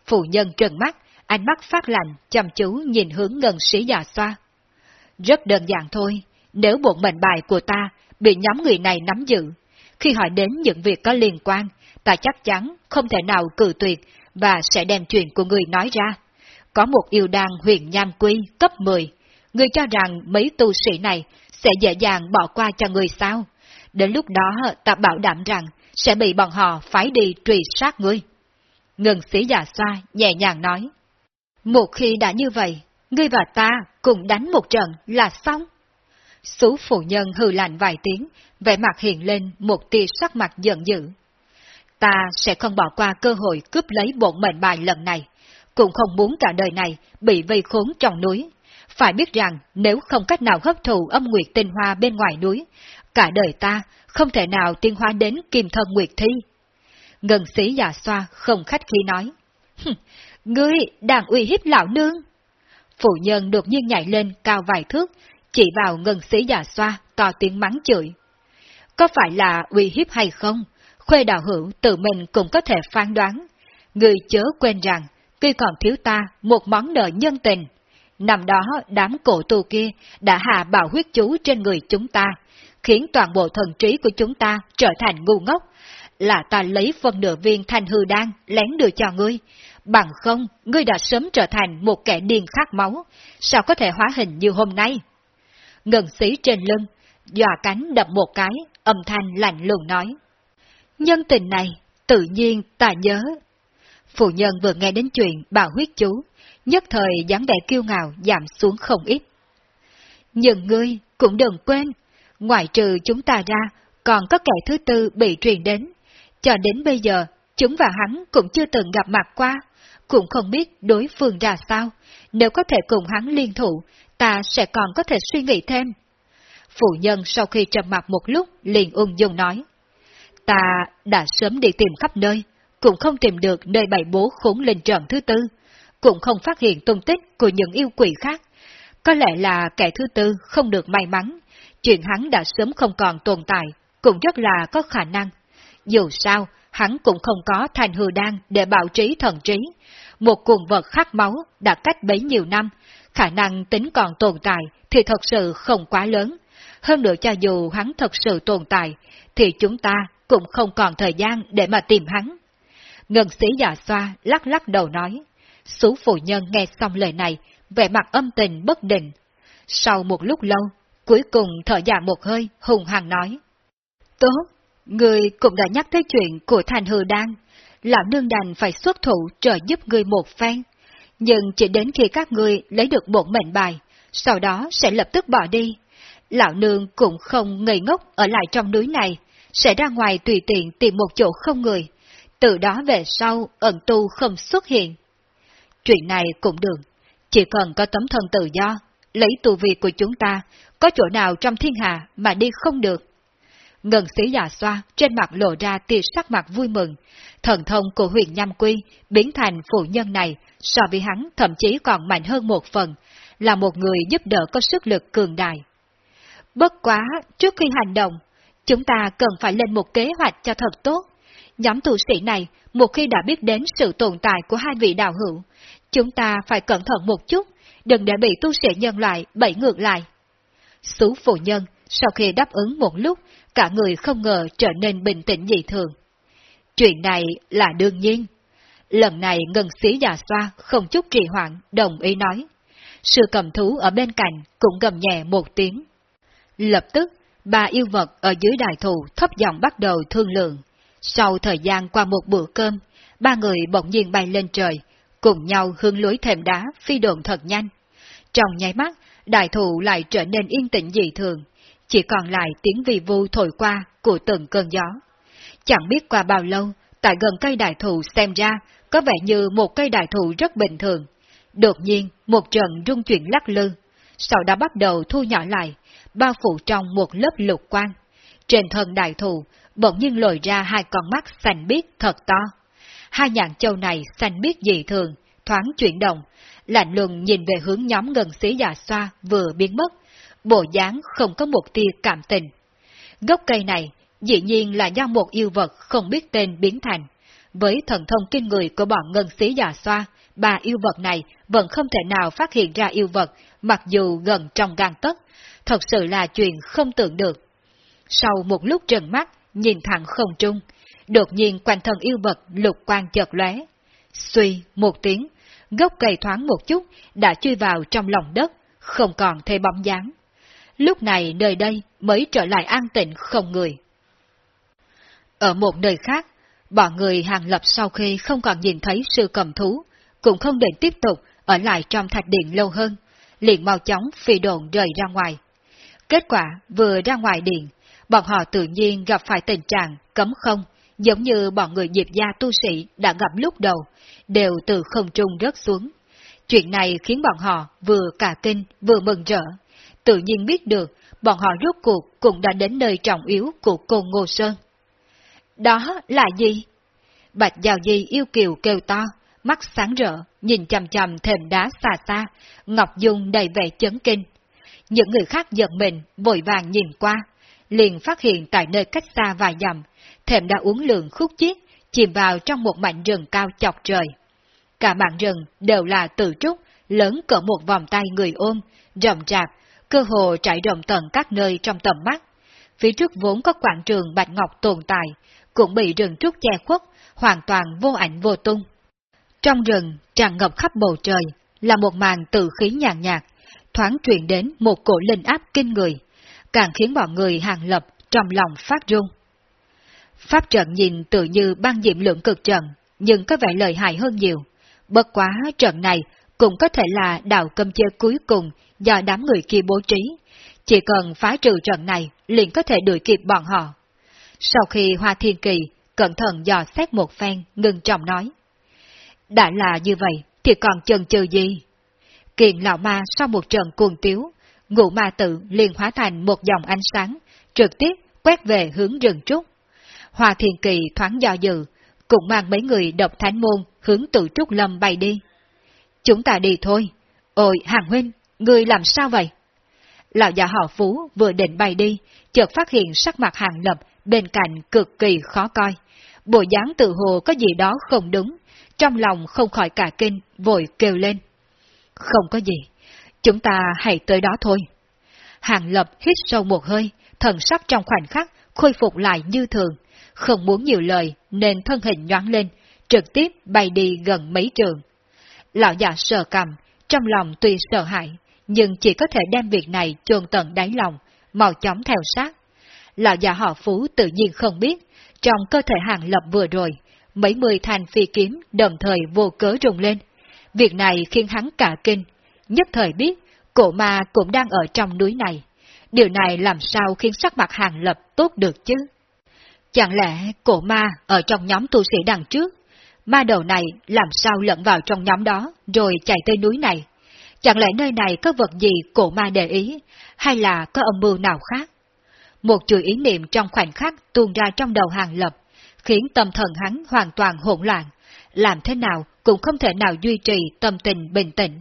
Phụ nhân trần mắt, ánh mắt phát lạnh, chăm chú nhìn hướng ngân sĩ già xoa. Rất đơn giản thôi, nếu bộ mệnh bài của ta bị nhóm người này nắm giữ, khi hỏi đến những việc có liên quan, ta chắc chắn không thể nào cử tuyệt và sẽ đem chuyện của người nói ra. Có một yêu đàn huyền nham quy cấp 10, người cho rằng mấy tu sĩ này sẽ dễ dàng bỏ qua cho người sao? Đến lúc đó ta bảo đảm rằng sẽ bị bọn họ phái đi truy sát ngươi. Ngân sĩ già xoa nhẹ nhàng nói. Một khi đã như vậy, ngươi và ta cùng đánh một trận là xong. Sú phụ nhân hừ lạnh vài tiếng, vẻ mặt hiện lên một tia sắc mặt giận dữ. Ta sẽ không bỏ qua cơ hội cướp lấy bổn mệnh bài lần này, cũng không muốn cả đời này bị vây khốn trong núi. Phải biết rằng nếu không cách nào hấp thụ âm nguyệt tinh hoa bên ngoài núi, cả đời ta không thể nào tiên hóa đến kim thân nguyệt thi. Ngân sĩ già xoa không khách khí nói. Ngươi đang uy hiếp lão nương. Phụ nhân đột nhiên nhảy lên cao vài thước, chỉ vào ngân sĩ già xoa, to tiếng mắng chửi. Có phải là uy hiếp hay không? Khuê đạo hữu tự mình cũng có thể phán đoán. Người chớ quên rằng, khi còn thiếu ta một món nợ nhân tình. Năm đó đám cổ tù kia đã hạ bảo huyết chú trên người chúng ta, khiến toàn bộ thần trí của chúng ta trở thành ngu ngốc. Là ta lấy phần nửa viên thanh hư đan lén đưa cho ngươi. Bằng không, ngươi đã sớm trở thành một kẻ điên khát máu. Sao có thể hóa hình như hôm nay? Ngân xí trên lưng, dọa cánh đập một cái, âm thanh lạnh lùng nói. Nhân tình này, tự nhiên ta nhớ. Phụ nhân vừa nghe đến chuyện bảo huyết chú, nhất thời dáng vẻ kiêu ngạo giảm xuống không ít. Nhưng ngươi cũng đừng quên, ngoại trừ chúng ta ra, còn có kẻ thứ tư bị truyền đến. Cho đến bây giờ, chúng và hắn cũng chưa từng gặp mặt qua, cũng không biết đối phương ra sao. Nếu có thể cùng hắn liên thủ, ta sẽ còn có thể suy nghĩ thêm. Phụ nhân sau khi trầm mặt một lúc liền ung dung nói. Ta đã sớm đi tìm khắp nơi, cũng không tìm được nơi bày bố khốn linh trận thứ tư, cũng không phát hiện tung tích của những yêu quỷ khác. Có lẽ là kẻ thứ tư không được may mắn, chuyện hắn đã sớm không còn tồn tại, cũng rất là có khả năng. Dù sao, hắn cũng không có thành hư đan để bảo trí thần trí. Một cuồng vật khát máu đã cách bấy nhiều năm, khả năng tính còn tồn tại thì thật sự không quá lớn. Hơn nữa cho dù hắn thật sự tồn tại, thì chúng ta cũng không còn thời gian để mà tìm hắn. Ngân sĩ giả xoa lắc lắc đầu nói. Sú phụ nhân nghe xong lời này, vẻ mặt âm tình bất định. Sau một lúc lâu, cuối cùng thở dài một hơi, hùng hằng nói. Tốt, người cũng đã nhắc tới chuyện của thành hư đan. Lão nương đành phải xuất thủ trợ giúp người một phen. Nhưng chỉ đến khi các ngươi lấy được một mệnh bài, sau đó sẽ lập tức bỏ đi. Lão nương cũng không ngây ngốc ở lại trong núi này, sẽ ra ngoài tùy tiện tìm một chỗ không người. Từ đó về sau, ẩn tu không xuất hiện. Chuyện này cũng được, chỉ cần có tấm thân tự do, lấy tu vi của chúng ta, có chỗ nào trong thiên hạ mà đi không được. Ngân sĩ già xoa trên mặt lộ ra tia sắc mặt vui mừng, thần thông của huyền nham quy biến thành phụ nhân này so với hắn thậm chí còn mạnh hơn một phần, là một người giúp đỡ có sức lực cường đại. Bất quá, trước khi hành động, chúng ta cần phải lên một kế hoạch cho thật tốt. Nhóm tu sĩ này, một khi đã biết đến sự tồn tại của hai vị đạo hữu, chúng ta phải cẩn thận một chút, đừng để bị tu sĩ nhân loại bẫy ngược lại. Sú phụ nhân, sau khi đáp ứng một lúc, cả người không ngờ trở nên bình tĩnh dị thường. Chuyện này là đương nhiên. Lần này ngân sĩ già xoa không chút trì hoãn, đồng ý nói. Sư cầm thú ở bên cạnh cũng gầm nhẹ một tiếng. Lập tức, ba yêu vật ở dưới đại thụ thấp giọng bắt đầu thương lượng. Sau thời gian qua một bữa cơm, ba người bỗng nhiên bay lên trời, cùng nhau hướng lối thềm đá phi đồn thật nhanh. Trong nháy mắt, đại thụ lại trở nên yên tĩnh dị thường, chỉ còn lại tiếng vi vu thổi qua của từng cơn gió. Chẳng biết qua bao lâu, tại gần cây đại thụ xem ra có vẻ như một cây đại thụ rất bình thường. Đột nhiên, một trận rung chuyển lắc lư, sau đó bắt đầu thu nhỏ lại, bao phủ trong một lớp lục quang. Trên thân đại thụ, bỗng nhiên lồi ra hai con mắt xanh biếc thật to. Hai nhạn châu này xanh biếc dị thường, thoáng chuyển động, lạnh lùng nhìn về hướng nhóm ngân sĩ già dạ xoa vừa biến mất, bộ dáng không có một tia cảm tình. Gốc cây này dĩ nhiên là do một yêu vật không biết tên biến thành. Với thần thông kinh người của bọn ngân sĩ già dạ xoa, ba yêu vật này vẫn không thể nào phát hiện ra yêu vật, mặc dù gần trong gan tất. Thật sự là chuyện không tưởng được. Sau một lúc trần mắt, nhìn thẳng không trung, đột nhiên quanh thân yêu vật lục quang chợt lóe. Suy một tiếng, gốc cây thoáng một chút đã chui vào trong lòng đất, không còn thấy bóng dáng. Lúc này nơi đây mới trở lại an tịnh không người. Ở một nơi khác, bọn người hàng lập sau khi không còn nhìn thấy sư cầm thú, cũng không định tiếp tục ở lại trong thạch điện lâu hơn, liền mau chóng phi đồn rời ra ngoài. Kết quả vừa ra ngoài điện, bọn họ tự nhiên gặp phải tình trạng cấm không, giống như bọn người diệp gia tu sĩ đã gặp lúc đầu, đều từ không trung rớt xuống. Chuyện này khiến bọn họ vừa cả kinh vừa mừng rỡ, tự nhiên biết được bọn họ rốt cuộc cũng đã đến nơi trọng yếu của cô Ngô Sơn. Đó là gì? Bạch Giao Di yêu kiều kêu to, mắt sáng rỡ, nhìn chầm chầm thềm đá xa xa, Ngọc Dung đầy vẻ chấn kinh. Những người khác giật mình, vội vàng nhìn qua, liền phát hiện tại nơi cách xa vài dặm, thềm đã uống lượng khúc chiết, chìm vào trong một mảnh rừng cao chọc trời. Cả mảng rừng đều là tự trúc, lớn cỡ một vòng tay người ôm, rộng rạp, cơ hồ trải rộng tận các nơi trong tầm mắt. Phía trước vốn có quảng trường Bạch Ngọc tồn tại, cũng bị rừng trúc che khuất, hoàn toàn vô ảnh vô tung. Trong rừng, tràn ngập khắp bầu trời, là một màn tự khí nhàn nhạt, thoáng truyền đến một cổ linh áp kinh người, càng khiến bọn người hàng lập trong lòng phát run. Pháp trận nhìn tự như băng diệm lượng cực trận, nhưng có vẻ lợi hại hơn nhiều. Bất quá trận này cũng có thể là đạo cơm chế cuối cùng do đám người kia bố trí. Chỉ cần phá trừ trận này, liền có thể đuổi kịp bọn họ. Sau khi Hoa Thiên Kỳ cẩn thận dò xét một phen, ngừng trọng nói. Đã là như vậy, thì còn chần chừ gì? Kiện lão ma sau một trận cuồng tiếu, ngũ ma tự liền hóa thành một dòng ánh sáng, trực tiếp quét về hướng rừng trúc. Hoa thiền Kỳ thoáng do dự, cũng mang mấy người độc thánh môn hướng tự trúc lâm bay đi. Chúng ta đi thôi. Ôi, Hàng Huynh, ngươi làm sao vậy? Lão già họ Phú vừa định bay đi, chợt phát hiện sắc mặt Hàng Lập bên cạnh cực kỳ khó coi. Bộ dáng tự hồ có gì đó không đúng, trong lòng không khỏi cả kinh, vội kêu lên. Không có gì, chúng ta hãy tới đó thôi. Hàng Lập hít sâu một hơi, thần sắc trong khoảnh khắc khôi phục lại như thường, không muốn nhiều lời nên thân hình nhoáng lên, trực tiếp bay đi gần mấy trường. Lão già sợ cầm, trong lòng tuy sợ hãi, nhưng chỉ có thể đem việc này chôn tận đáy lòng, mau chóng theo sát. Lão già họ Phú tự nhiên không biết, trong cơ thể hàng lập vừa rồi, mấy mươi thanh phi kiếm đồng thời vô cớ rùng lên. Việc này khiến hắn cả kinh, nhất thời biết cổ ma cũng đang ở trong núi này. Điều này làm sao khiến sắc mặt hàng lập tốt được chứ? Chẳng lẽ cổ ma ở trong nhóm tu sĩ đằng trước? Ma đầu này làm sao lẫn vào trong nhóm đó rồi chạy tới núi này? Chẳng lẽ nơi này có vật gì cổ ma để ý, hay là có âm mưu nào khác? Một chuỗi ý niệm trong khoảnh khắc tuôn ra trong đầu hàng lập, khiến tâm thần hắn hoàn toàn hỗn loạn, làm thế nào cũng không thể nào duy trì tâm tình bình tĩnh.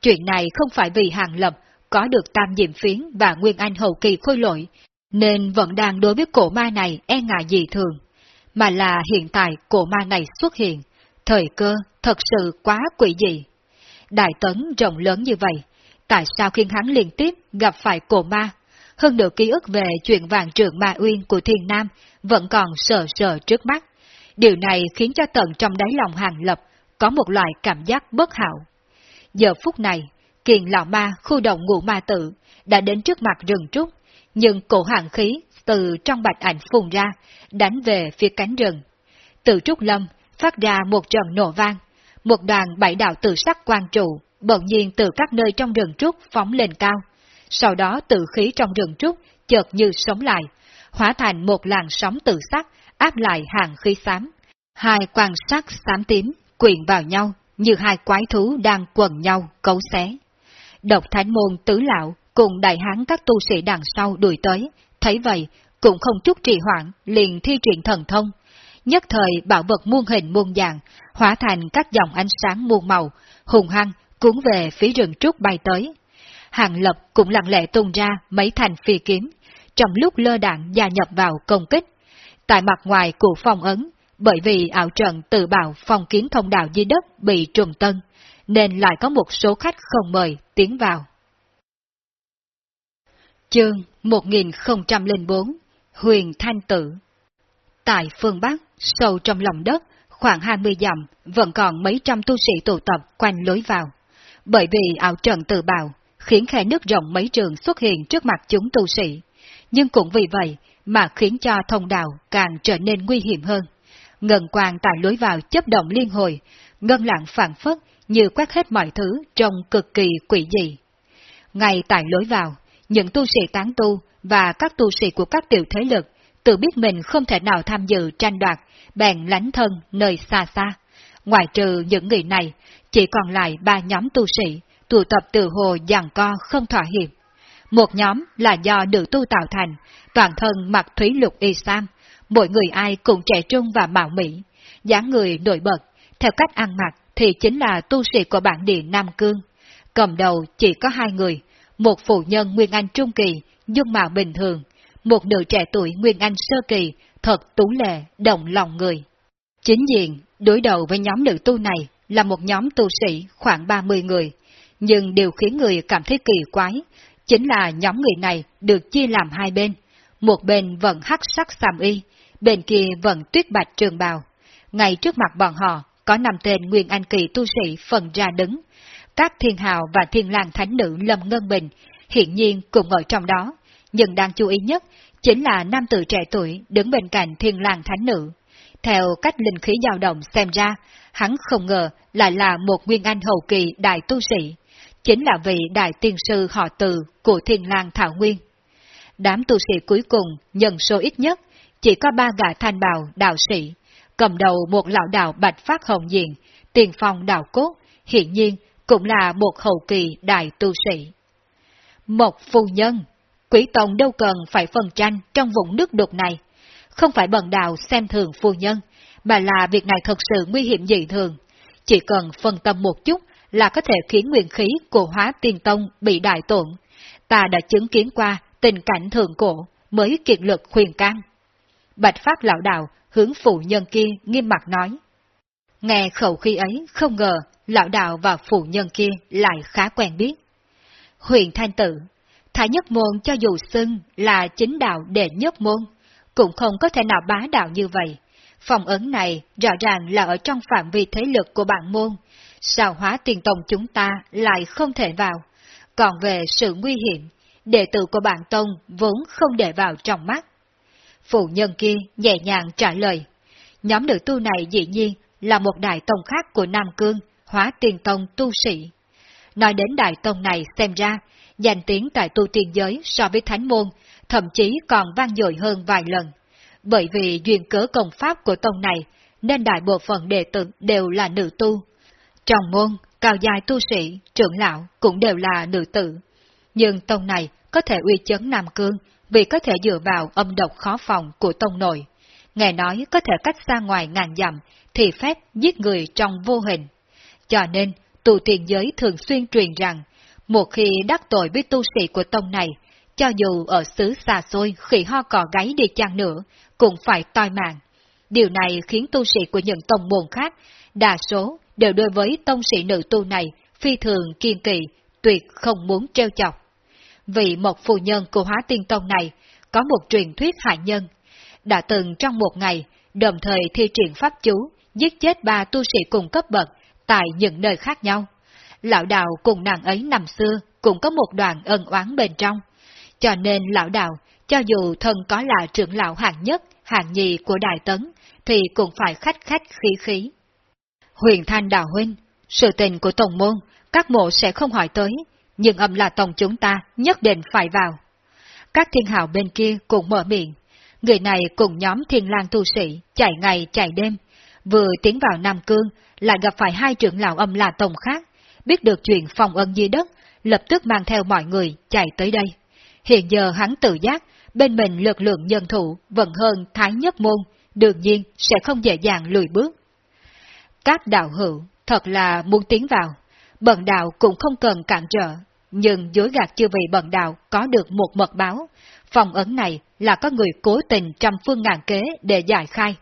Chuyện này không phải vì hàng lập có được tam diệm phiến và nguyên anh hậu kỳ khôi lỗi, nên vẫn đang đối với cổ ma này e ngại gì thường, mà là hiện tại cổ ma này xuất hiện, thời cơ thật sự quá quỷ dị. Đại tấn rộng lớn như vậy, tại sao khiến hắn liên tiếp gặp phải cổ ma? Hơn nữa ký ức về chuyện vàng trường ma uyên của thiên nam vẫn còn sờ sờ trước mắt. Điều này khiến cho tận trong đáy lòng hàng lập có một loại cảm giác bất hảo. Giờ phút này, kiền lão ma khu động ngụ ma tự đã đến trước mặt rừng trúc, nhưng cổ hàng khí từ trong bạch ảnh phùng ra, đánh về phía cánh rừng. Từ trúc lâm phát ra một trận nổ vang, một đoàn bảy đạo tự sắc quan trụ, bỗng nhiên từ các nơi trong rừng trúc phóng lên cao. Sau đó tự khí trong rừng trúc chợt như sống lại, hóa thành một làn sóng tự sắc áp lại hàng khí xám. Hai quan sắc xám tím quyện vào nhau như hai quái thú đang quần nhau, cấu xé. Độc thánh môn tứ lão cùng đại hán các tu sĩ đằng sau đuổi tới, thấy vậy cũng không chút trì hoãn, liền thi triển thần thông. Nhất thời bảo vật muôn hình muôn dạng, hóa thành các dòng ánh sáng muôn màu, hùng hăng, cuốn về phía rừng trúc bay tới. Hàng lập cũng lặng lẽ tung ra mấy thành phi kiếm, trong lúc lơ đạn gia nhập vào công kích. Tại mặt ngoài của phong ấn, bởi vì ảo trận tự bảo phong kiến thông đạo dưới đất bị trùng tân, nên lại có một số khách không mời tiến vào. Chương 1004 Huyền Thanh Tử Tại phương Bắc, sâu trong lòng đất, khoảng 20 dặm, vẫn còn mấy trăm tu sĩ tụ tập quanh lối vào. Bởi vì ảo trận tự bào, khiến khe nước rộng mấy trường xuất hiện trước mặt chúng tu sĩ. Nhưng cũng vì vậy mà khiến cho thông đạo càng trở nên nguy hiểm hơn. Ngân quang tại lối vào chấp động liên hồi, ngân lặng phản phất như quét hết mọi thứ trông cực kỳ quỷ dị. Ngay tại lối vào, những tu sĩ tán tu và các tu sĩ của các tiểu thế lực tự biết mình không thể nào tham dự tranh đoạt, bèn lánh thân nơi xa xa. Ngoài trừ những người này, chỉ còn lại ba nhóm tu sĩ, tụ tập từ hồ giằng co không thỏa hiệp. Một nhóm là do nữ tu tạo thành, toàn thân mặc thúy lục y sam, mỗi người ai cũng trẻ trung và mạo mỹ, dáng người nổi bật, theo cách ăn mặc thì chính là tu sĩ của bản địa Nam Cương. Cầm đầu chỉ có hai người, một phụ nhân Nguyên Anh Trung Kỳ, dung mạo bình thường, một nữ trẻ tuổi Nguyên Anh Sơ Kỳ, thật tú lệ, động lòng người. Chính diện, đối đầu với nhóm nữ tu này là một nhóm tu sĩ khoảng 30 người, nhưng điều khiến người cảm thấy kỳ quái, chính là nhóm người này được chia làm hai bên, một bên vẫn hắc sắc xàm y, bên kia vẫn tuyết bạch trường bào. Ngay trước mặt bọn họ có năm tên Nguyên Anh Kỳ tu sĩ phần ra đứng, các thiên hào và thiên lang thánh nữ Lâm Ngân Bình hiện nhiên cùng ở trong đó, nhưng đáng chú ý nhất chính là nam tử trẻ tuổi đứng bên cạnh thiên lang thánh nữ. Theo cách linh khí dao động xem ra, hắn không ngờ lại là một nguyên anh hậu kỳ đại tu sĩ, chính là vị đại tiên sư họ từ của thiên lang Thảo Nguyên. Đám tu sĩ cuối cùng, nhân số ít nhất, chỉ có ba gã thanh bào đạo sĩ, cầm đầu một lão đạo bạch phát hồng diện, tiền phong đạo cốt, hiện nhiên cũng là một hậu kỳ đại tu sĩ. Một phu nhân, quỷ tông đâu cần phải phân tranh trong vùng nước đục này, không phải bần đạo xem thường phu nhân, mà là việc này thật sự nguy hiểm dị thường. Chỉ cần phân tâm một chút là có thể khiến nguyên khí của hóa tiên tông bị đại tổn. Ta đã chứng kiến qua tình cảnh thường cổ mới kiệt lực khuyên can. Bạch pháp lão đạo hướng phụ nhân kia nghiêm mặt nói. Nghe khẩu khí ấy, không ngờ lão đạo và phụ nhân kia lại khá quen biết. Huyền Thanh Tử, Thái Nhất Môn cho dù xưng là chính đạo đệ nhất môn, cũng không có thể nào bá đạo như vậy. Phòng ấn này rõ ràng là ở trong phạm vi thế lực của bạn môn, sao hóa tiền tông chúng ta lại không thể vào. Còn về sự nguy hiểm, đệ tử của bản tông vốn không để vào trong mắt. Phụ nhân kia nhẹ nhàng trả lời, nhóm nữ tu này dĩ nhiên là một đại tông khác của Nam Cương, hóa tiền tông tu sĩ. Nói đến đại tông này xem ra, danh tiếng tại tu tiên giới so với thánh môn, thậm chí còn vang dội hơn vài lần. Bởi vì duyên cớ công pháp của tông này, nên đại bộ phận đệ tử đều là nữ tu. Trong môn, cao dài tu sĩ, trưởng lão cũng đều là nữ tử. Nhưng tông này có thể uy chấn Nam Cương vì có thể dựa vào âm độc khó phòng của tông nội. Nghe nói có thể cách xa ngoài ngàn dặm thì phép giết người trong vô hình. Cho nên, tu tiền giới thường xuyên truyền rằng, một khi đắc tội với tu sĩ của tông này, cho dù ở xứ xa xôi khỉ ho cò gáy đi chăng nữa, cũng phải toi mạng. Điều này khiến tu sĩ của những tông môn khác, đa số đều đối với tông sĩ nữ tu này phi thường kiên kỵ tuyệt không muốn treo chọc. Vì một phụ nhân của hóa tiên tông này có một truyền thuyết hại nhân, đã từng trong một ngày đồng thời thi triển pháp chú, giết chết ba tu sĩ cùng cấp bậc tại những nơi khác nhau. Lão đạo cùng nàng ấy năm xưa cũng có một đoàn ân oán bên trong, cho nên lão đạo, cho dù thân có là trưởng lão hạng nhất, hạng nhì của Đại Tấn, thì cũng phải khách khách khí khí. Huyền Thanh Đạo Huynh, sự tình của Tổng môn, các mộ sẽ không hỏi tới, nhưng âm là Tổng chúng ta nhất định phải vào. Các thiên hào bên kia cũng mở miệng, người này cùng nhóm thiên lang tu sĩ, chạy ngày chạy đêm, vừa tiến vào Nam Cương, lại gặp phải hai trưởng lão âm là Tổng khác, biết được chuyện phòng ân di đất, lập tức mang theo mọi người chạy tới đây. Hiện giờ hắn tự giác, bên mình lực lượng nhân thủ vẫn hơn Thái Nhất Môn, đương nhiên sẽ không dễ dàng lùi bước. Các đạo hữu thật là muốn tiến vào, bận đạo cũng không cần cản trở, nhưng dối gạt chưa vì bận đạo có được một mật báo, phòng ấn này là có người cố tình trăm phương ngàn kế để giải khai.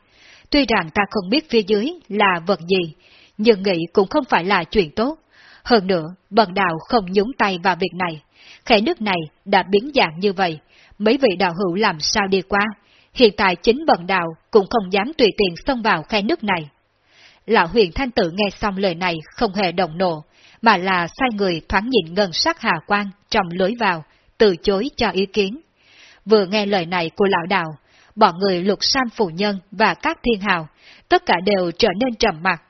Tuy rằng ta không biết phía dưới là vật gì, nhưng nghĩ cũng không phải là chuyện tốt. Hơn nữa, bần đạo không nhúng tay vào việc này. Khe nước này đã biến dạng như vậy, mấy vị đạo hữu làm sao đi qua? Hiện tại chính bần đạo cũng không dám tùy tiện xông vào khe nước này. Lão huyền thanh tử nghe xong lời này không hề động nộ, mà là sai người thoáng nhìn ngân sắc hà quan trong lối vào, từ chối cho ý kiến. Vừa nghe lời này của lão đạo, bọn người lục san phụ nhân và các thiên hào, tất cả đều trở nên trầm mặt.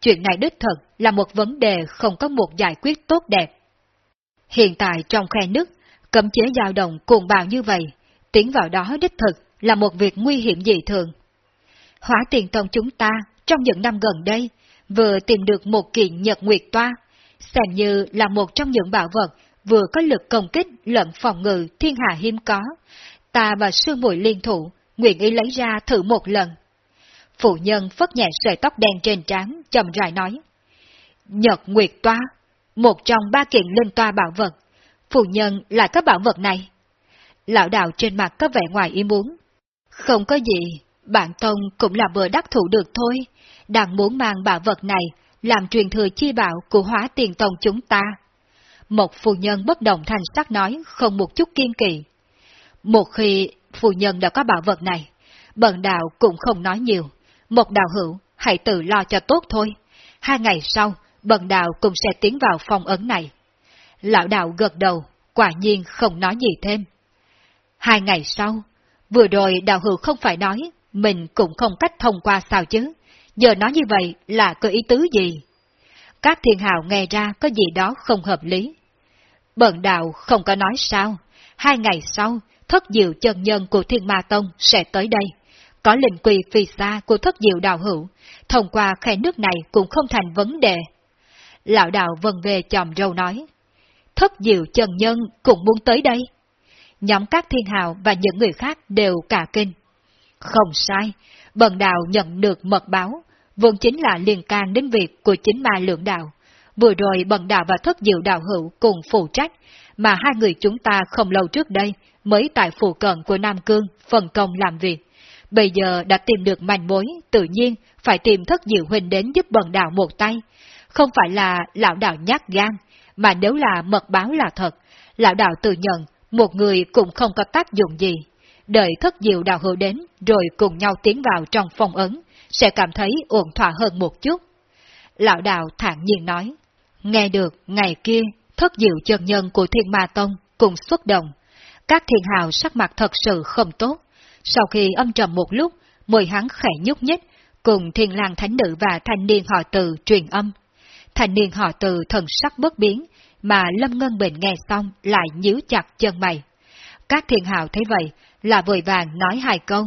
Chuyện này đích thực là một vấn đề không có một giải quyết tốt đẹp. Hiện tại trong khe nước, cấm chế dao động cuồng bào như vậy, tiến vào đó đích thực là một việc nguy hiểm dị thường. Hóa tiền tông chúng ta trong những năm gần đây vừa tìm được một kiện nhật nguyệt toa, xem như là một trong những bảo vật vừa có lực công kích lẫn phòng ngự thiên hạ hiếm có. Ta và sư muội liên thủ, nguyện ý lấy ra thử một lần. Phụ nhân phất nhẹ sợi tóc đen trên trán, chậm rãi nói. Nhật Nguyệt Toa, một trong ba kiện linh toa bảo vật. Phụ nhân lại có bảo vật này. Lão đạo trên mặt có vẻ ngoài ý muốn. Không có gì, bạn Tông cũng là vừa đắc thủ được thôi, đang muốn mang bảo vật này làm truyền thừa chi bảo của hóa tiền tông chúng ta. Một phụ nhân bất động thành sắc nói không một chút kiên kỳ. Một khi phụ nhân đã có bảo vật này, bần đạo cũng không nói nhiều. Một đạo hữu, hãy tự lo cho tốt thôi. Hai ngày sau, bần đạo cũng sẽ tiến vào phòng ấn này. Lão đạo gật đầu, quả nhiên không nói gì thêm. Hai ngày sau, vừa rồi đạo hữu không phải nói, mình cũng không cách thông qua sao chứ. Giờ nói như vậy là có ý tứ gì? Các thiên hào nghe ra có gì đó không hợp lý. Bận đạo không có nói sao. Hai ngày sau, thất diệu chân nhân của thiên ma tông sẽ tới đây. Có linh quỳ phi xa của thất diệu đạo hữu, thông qua khe nước này cũng không thành vấn đề. Lão đạo vần về chòm râu nói, thất diệu chân nhân cũng muốn tới đây. Nhóm các thiên hào và những người khác đều cả kinh. Không sai, bần đạo nhận được mật báo, vốn chính là liên can đến việc của chính ma lượng đạo. Vừa rồi bần đạo và thất diệu đạo hữu cùng phụ trách, mà hai người chúng ta không lâu trước đây mới tại phụ cận của Nam Cương phần công làm việc. Bây giờ đã tìm được manh mối, tự nhiên phải tìm thất diệu huynh đến giúp bần đạo một tay. Không phải là lão đạo nhát gan, mà nếu là mật báo là thật, lão đạo tự nhận một người cũng không có tác dụng gì. Đợi thất diệu đạo hữu đến rồi cùng nhau tiến vào trong phòng ấn, sẽ cảm thấy ổn thỏa hơn một chút. Lão đạo thản nhiên nói, nghe được ngày kia thất diệu chân nhân của thiên ma tông cùng xuất động. Các thiên hào sắc mặt thật sự không tốt. Sau khi âm trầm một lúc, mười hắn khẽ nhúc nhích, cùng thiên lang thánh nữ và thanh niên họ từ truyền âm. Thanh niên họ từ thần sắc bất biến, mà Lâm Ngân Bình nghe xong lại nhíu chặt chân mày. Các thiên hào thấy vậy, là vội vàng nói hai câu.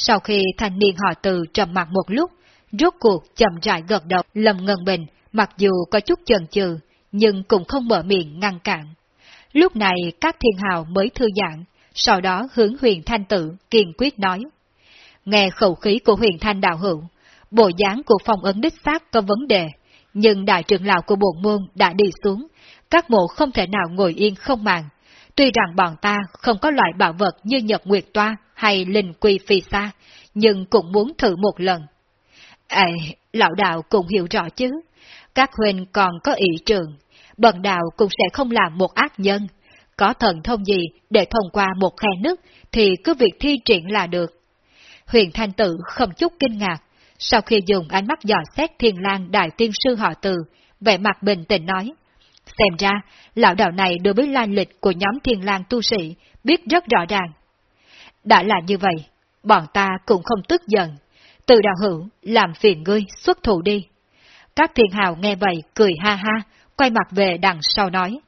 Sau khi thanh niên họ từ trầm mặt một lúc, rốt cuộc chậm rãi gật đầu lầm Ngân Bình, mặc dù có chút chần chừ, nhưng cũng không mở miệng ngăn cản. Lúc này các thiên hào mới thư giãn, sau đó hướng huyền thanh tử kiên quyết nói. Nghe khẩu khí của huyền thanh đạo hữu, bộ dáng của phong ấn đích xác có vấn đề, nhưng đại trưởng lão của bộ môn đã đi xuống, các mộ không thể nào ngồi yên không màng. Tuy rằng bọn ta không có loại bảo vật như Nhật Nguyệt Toa hay Linh Quy Phi Sa, nhưng cũng muốn thử một lần. Ê, lão đạo cũng hiểu rõ chứ, các huynh còn có ý trường, bần đạo cũng sẽ không làm một ác nhân. Có thần thông gì để thông qua một khe nước thì cứ việc thi triển là được. Huyền Thanh Tử không chút kinh ngạc, sau khi dùng ánh mắt dò xét thiên lang đại tiên sư họ từ, vẻ mặt bình tĩnh nói. Xem ra, lão đạo này đối với lai lịch của nhóm thiên lang tu sĩ biết rất rõ ràng. Đã là như vậy, bọn ta cũng không tức giận. Từ đạo hữu, làm phiền ngươi, xuất thủ đi. Các thiên hào nghe vậy, cười ha ha, quay mặt về đằng sau nói.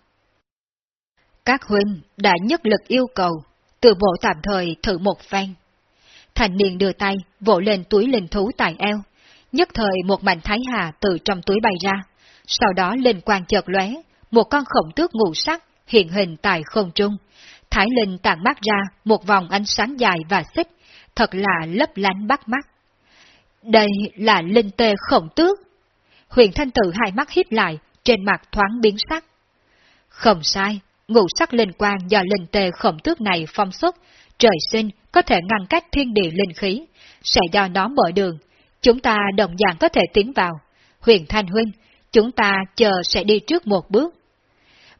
Các huynh đã nhất lực yêu cầu, từ bộ tạm thời thử một phen. Thành niên đưa tay, vỗ lên túi linh thú tại eo. Nhất thời một mảnh thái hà từ trong túi bay ra. Sau đó linh quang chợt lóe, một con khổng tước ngũ sắc hiện hình tại không trung. Thái linh tàn mắt ra một vòng ánh sáng dài và xích, thật là lấp lánh bắt mắt. Đây là linh tê khổng tước. Huyền Thanh Tử hai mắt hít lại, trên mặt thoáng biến sắc. Không sai, ngũ sắc linh quang do linh tê khổng tước này phong xuất, trời sinh có thể ngăn cách thiên địa linh khí, sẽ do nó mở đường. Chúng ta đồng dạng có thể tiến vào. Huyền Thanh Huynh, chúng ta chờ sẽ đi trước một bước.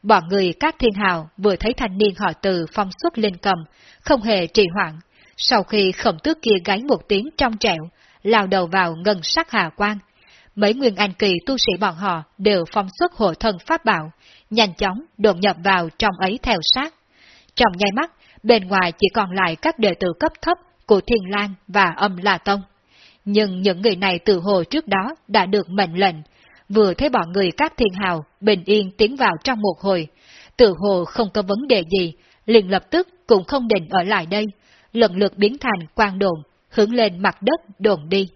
Bọn người các thiên hào vừa thấy thanh niên họ từ phong xuất lên cầm, không hề trì hoãn. Sau khi khổng tước kia gáy một tiếng trong trẻo, lao đầu vào ngân sắc hà quang. Mấy nguyên anh kỳ tu sĩ bọn họ đều phong xuất hộ thân pháp bảo, nhanh chóng đột nhập vào trong ấy theo sát. Trong nháy mắt, bên ngoài chỉ còn lại các đệ tử cấp thấp của Thiên Lang và Âm La Tông. Nhưng những người này từ hồ trước đó đã được mệnh lệnh, vừa thấy bọn người các thiên hào bình yên tiến vào trong một hồi, tự hồ không có vấn đề gì, liền lập tức cũng không định ở lại đây, lần lượt biến thành quang đồn, hướng lên mặt đất đồn đi.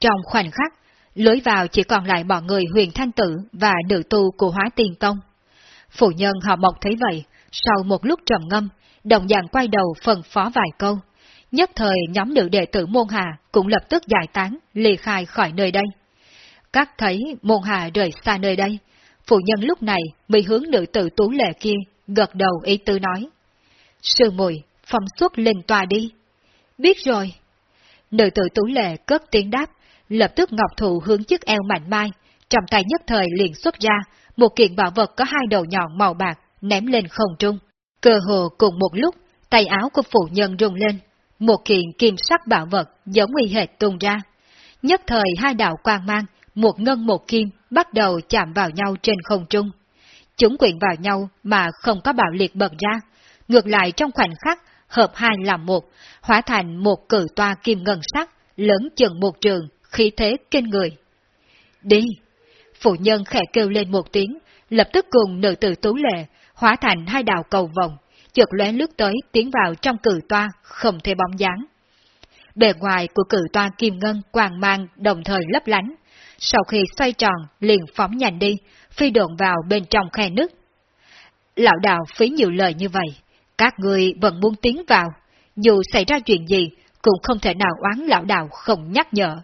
Trong khoảnh khắc, lối vào chỉ còn lại bọn người huyền thanh tử và nữ tu của hóa tiền tông. Phụ nhân họ mộc thấy vậy, sau một lúc trầm ngâm, đồng dạng quay đầu phần phó vài câu. Nhất thời nhóm nữ đệ tử môn hà cũng lập tức giải tán, ly khai khỏi nơi đây. Các thấy môn hà rời xa nơi đây, phụ nhân lúc này mới hướng nữ tử tú lệ kia, gật đầu ý tư nói. Sư mùi, phong xuất lên tòa đi. Biết rồi. Nữ tử tú lệ cất tiếng đáp, lập tức ngọc thụ hướng chiếc eo mạnh mai, trong tay nhất thời liền xuất ra, một kiện bảo vật có hai đầu nhọn màu bạc, ném lên không trung. Cơ hồ cùng một lúc, tay áo của phụ nhân rung lên, một kiện kim sắc bảo vật giống y hệt tung ra. Nhất thời hai đạo quang mang, một ngân một kim, bắt đầu chạm vào nhau trên không trung. Chúng quyện vào nhau mà không có bạo liệt bật ra, ngược lại trong khoảnh khắc, hợp hai làm một, hóa thành một cử toa kim ngân sắc, lớn chừng một trường, khí thế kinh người. Đi! Phụ nhân khẽ kêu lên một tiếng, lập tức cùng nữ tử tú lệ, hóa thành hai đạo cầu vòng, chợt lóe lướt tới tiến vào trong cử toa, không thể bóng dáng. Bề ngoài của cử toa kim ngân quàng mang đồng thời lấp lánh, sau khi xoay tròn liền phóng nhanh đi, phi độn vào bên trong khe nước. Lão đạo phí nhiều lời như vậy, các người vẫn muốn tiến vào, dù xảy ra chuyện gì cũng không thể nào oán lão đạo không nhắc nhở.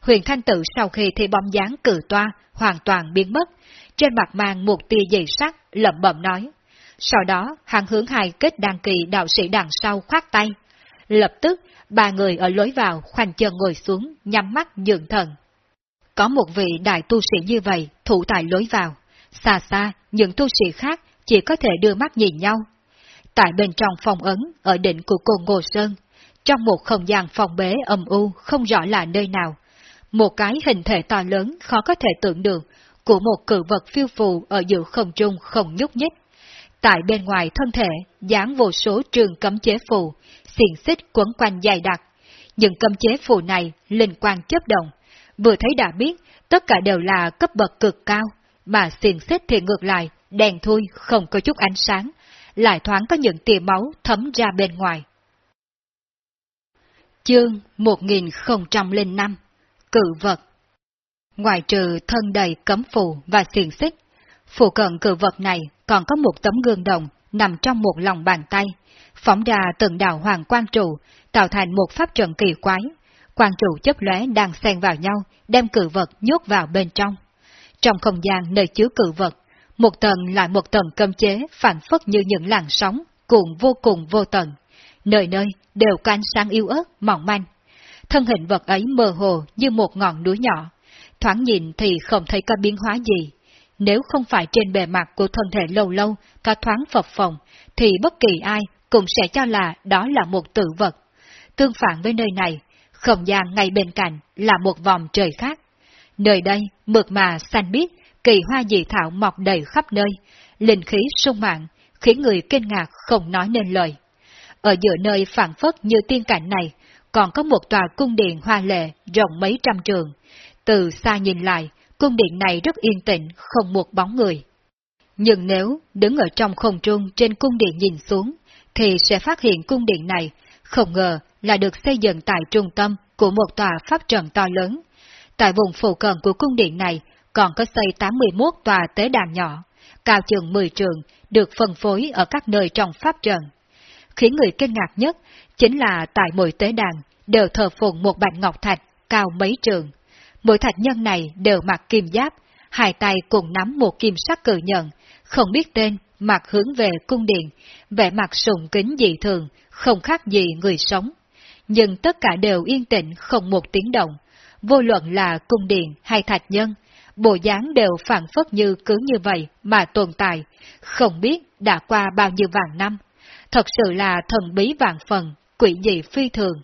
Huyền Thanh Tử sau khi thấy bóng dáng cử toa hoàn toàn biến mất, trên mặt mang một tia dày sắc, lẩm bẩm nói. Sau đó, hắn hướng hai kết đăng kỳ đạo sĩ đằng sau khoát tay. Lập tức, ba người ở lối vào khoanh chân ngồi xuống, nhắm mắt dưỡng thần. Có một vị đại tu sĩ như vậy thủ tại lối vào. Xa xa, những tu sĩ khác chỉ có thể đưa mắt nhìn nhau. Tại bên trong phòng ấn, ở đỉnh của cô Ngô Sơn, trong một không gian phòng bế âm u không rõ là nơi nào, một cái hình thể to lớn khó có thể tưởng được của một cự vật phiêu phù ở giữa không trung không nhúc nhích. Tại bên ngoài thân thể, dán vô số trường cấm chế phù, xiềng xích quấn quanh dài đặc. Những cấm chế phù này linh quan chấp động, vừa thấy đã biết tất cả đều là cấp bậc cực cao, mà xiềng xích thì ngược lại, đèn thui không có chút ánh sáng, lại thoáng có những tia máu thấm ra bên ngoài. Chương 1005 Cự vật Ngoài trừ thân đầy cấm phù và xiềng xích, phù cận cự vật này còn có một tấm gương đồng nằm trong một lòng bàn tay, phóng ra từng đạo hoàng quan trụ, tạo thành một pháp trận kỳ quái. Quan trụ chấp lóe đang xen vào nhau, đem cử vật nhốt vào bên trong. Trong không gian nơi chứa cử vật, một tầng lại một tầng cơm chế phản phất như những làn sóng, cuộn vô cùng vô tận. Nơi nơi đều có ánh sáng yếu ớt, mỏng manh. Thân hình vật ấy mơ hồ như một ngọn núi nhỏ. Thoáng nhìn thì không thấy có biến hóa gì. Nếu không phải trên bề mặt của thân thể lâu lâu có thoáng phập phồng, thì bất kỳ ai cũng sẽ cho là đó là một tự vật. Tương phản với nơi này, không gian ngay bên cạnh là một vòng trời khác. Nơi đây, mượt mà xanh biếc, kỳ hoa dị thảo mọc đầy khắp nơi, linh khí sung mạng, khiến người kinh ngạc không nói nên lời. Ở giữa nơi phản phất như tiên cảnh này, còn có một tòa cung điện hoa lệ rộng mấy trăm trường. Từ xa nhìn lại, cung điện này rất yên tĩnh, không một bóng người. Nhưng nếu đứng ở trong không trung trên cung điện nhìn xuống, thì sẽ phát hiện cung điện này không ngờ là được xây dựng tại trung tâm của một tòa pháp trận to lớn. Tại vùng phụ cận của cung điện này còn có xây 81 tòa tế đàn nhỏ, cao chừng 10 trường, được phân phối ở các nơi trong pháp trận. Khiến người kinh ngạc nhất chính là tại mỗi tế đàn đều thờ phụng một bạch ngọc thạch cao mấy trường. Mỗi thạch nhân này đều mặc kim giáp, hai tay cùng nắm một kim sắc cự nhận, không biết tên, mặt hướng về cung điện, vẻ mặt sùng kính dị thường, không khác gì người sống. Nhưng tất cả đều yên tĩnh không một tiếng động, vô luận là cung điện hay thạch nhân, bộ dáng đều phản phất như cứ như vậy mà tồn tại, không biết đã qua bao nhiêu vạn năm. Thật sự là thần bí vạn phần, quỷ dị phi thường.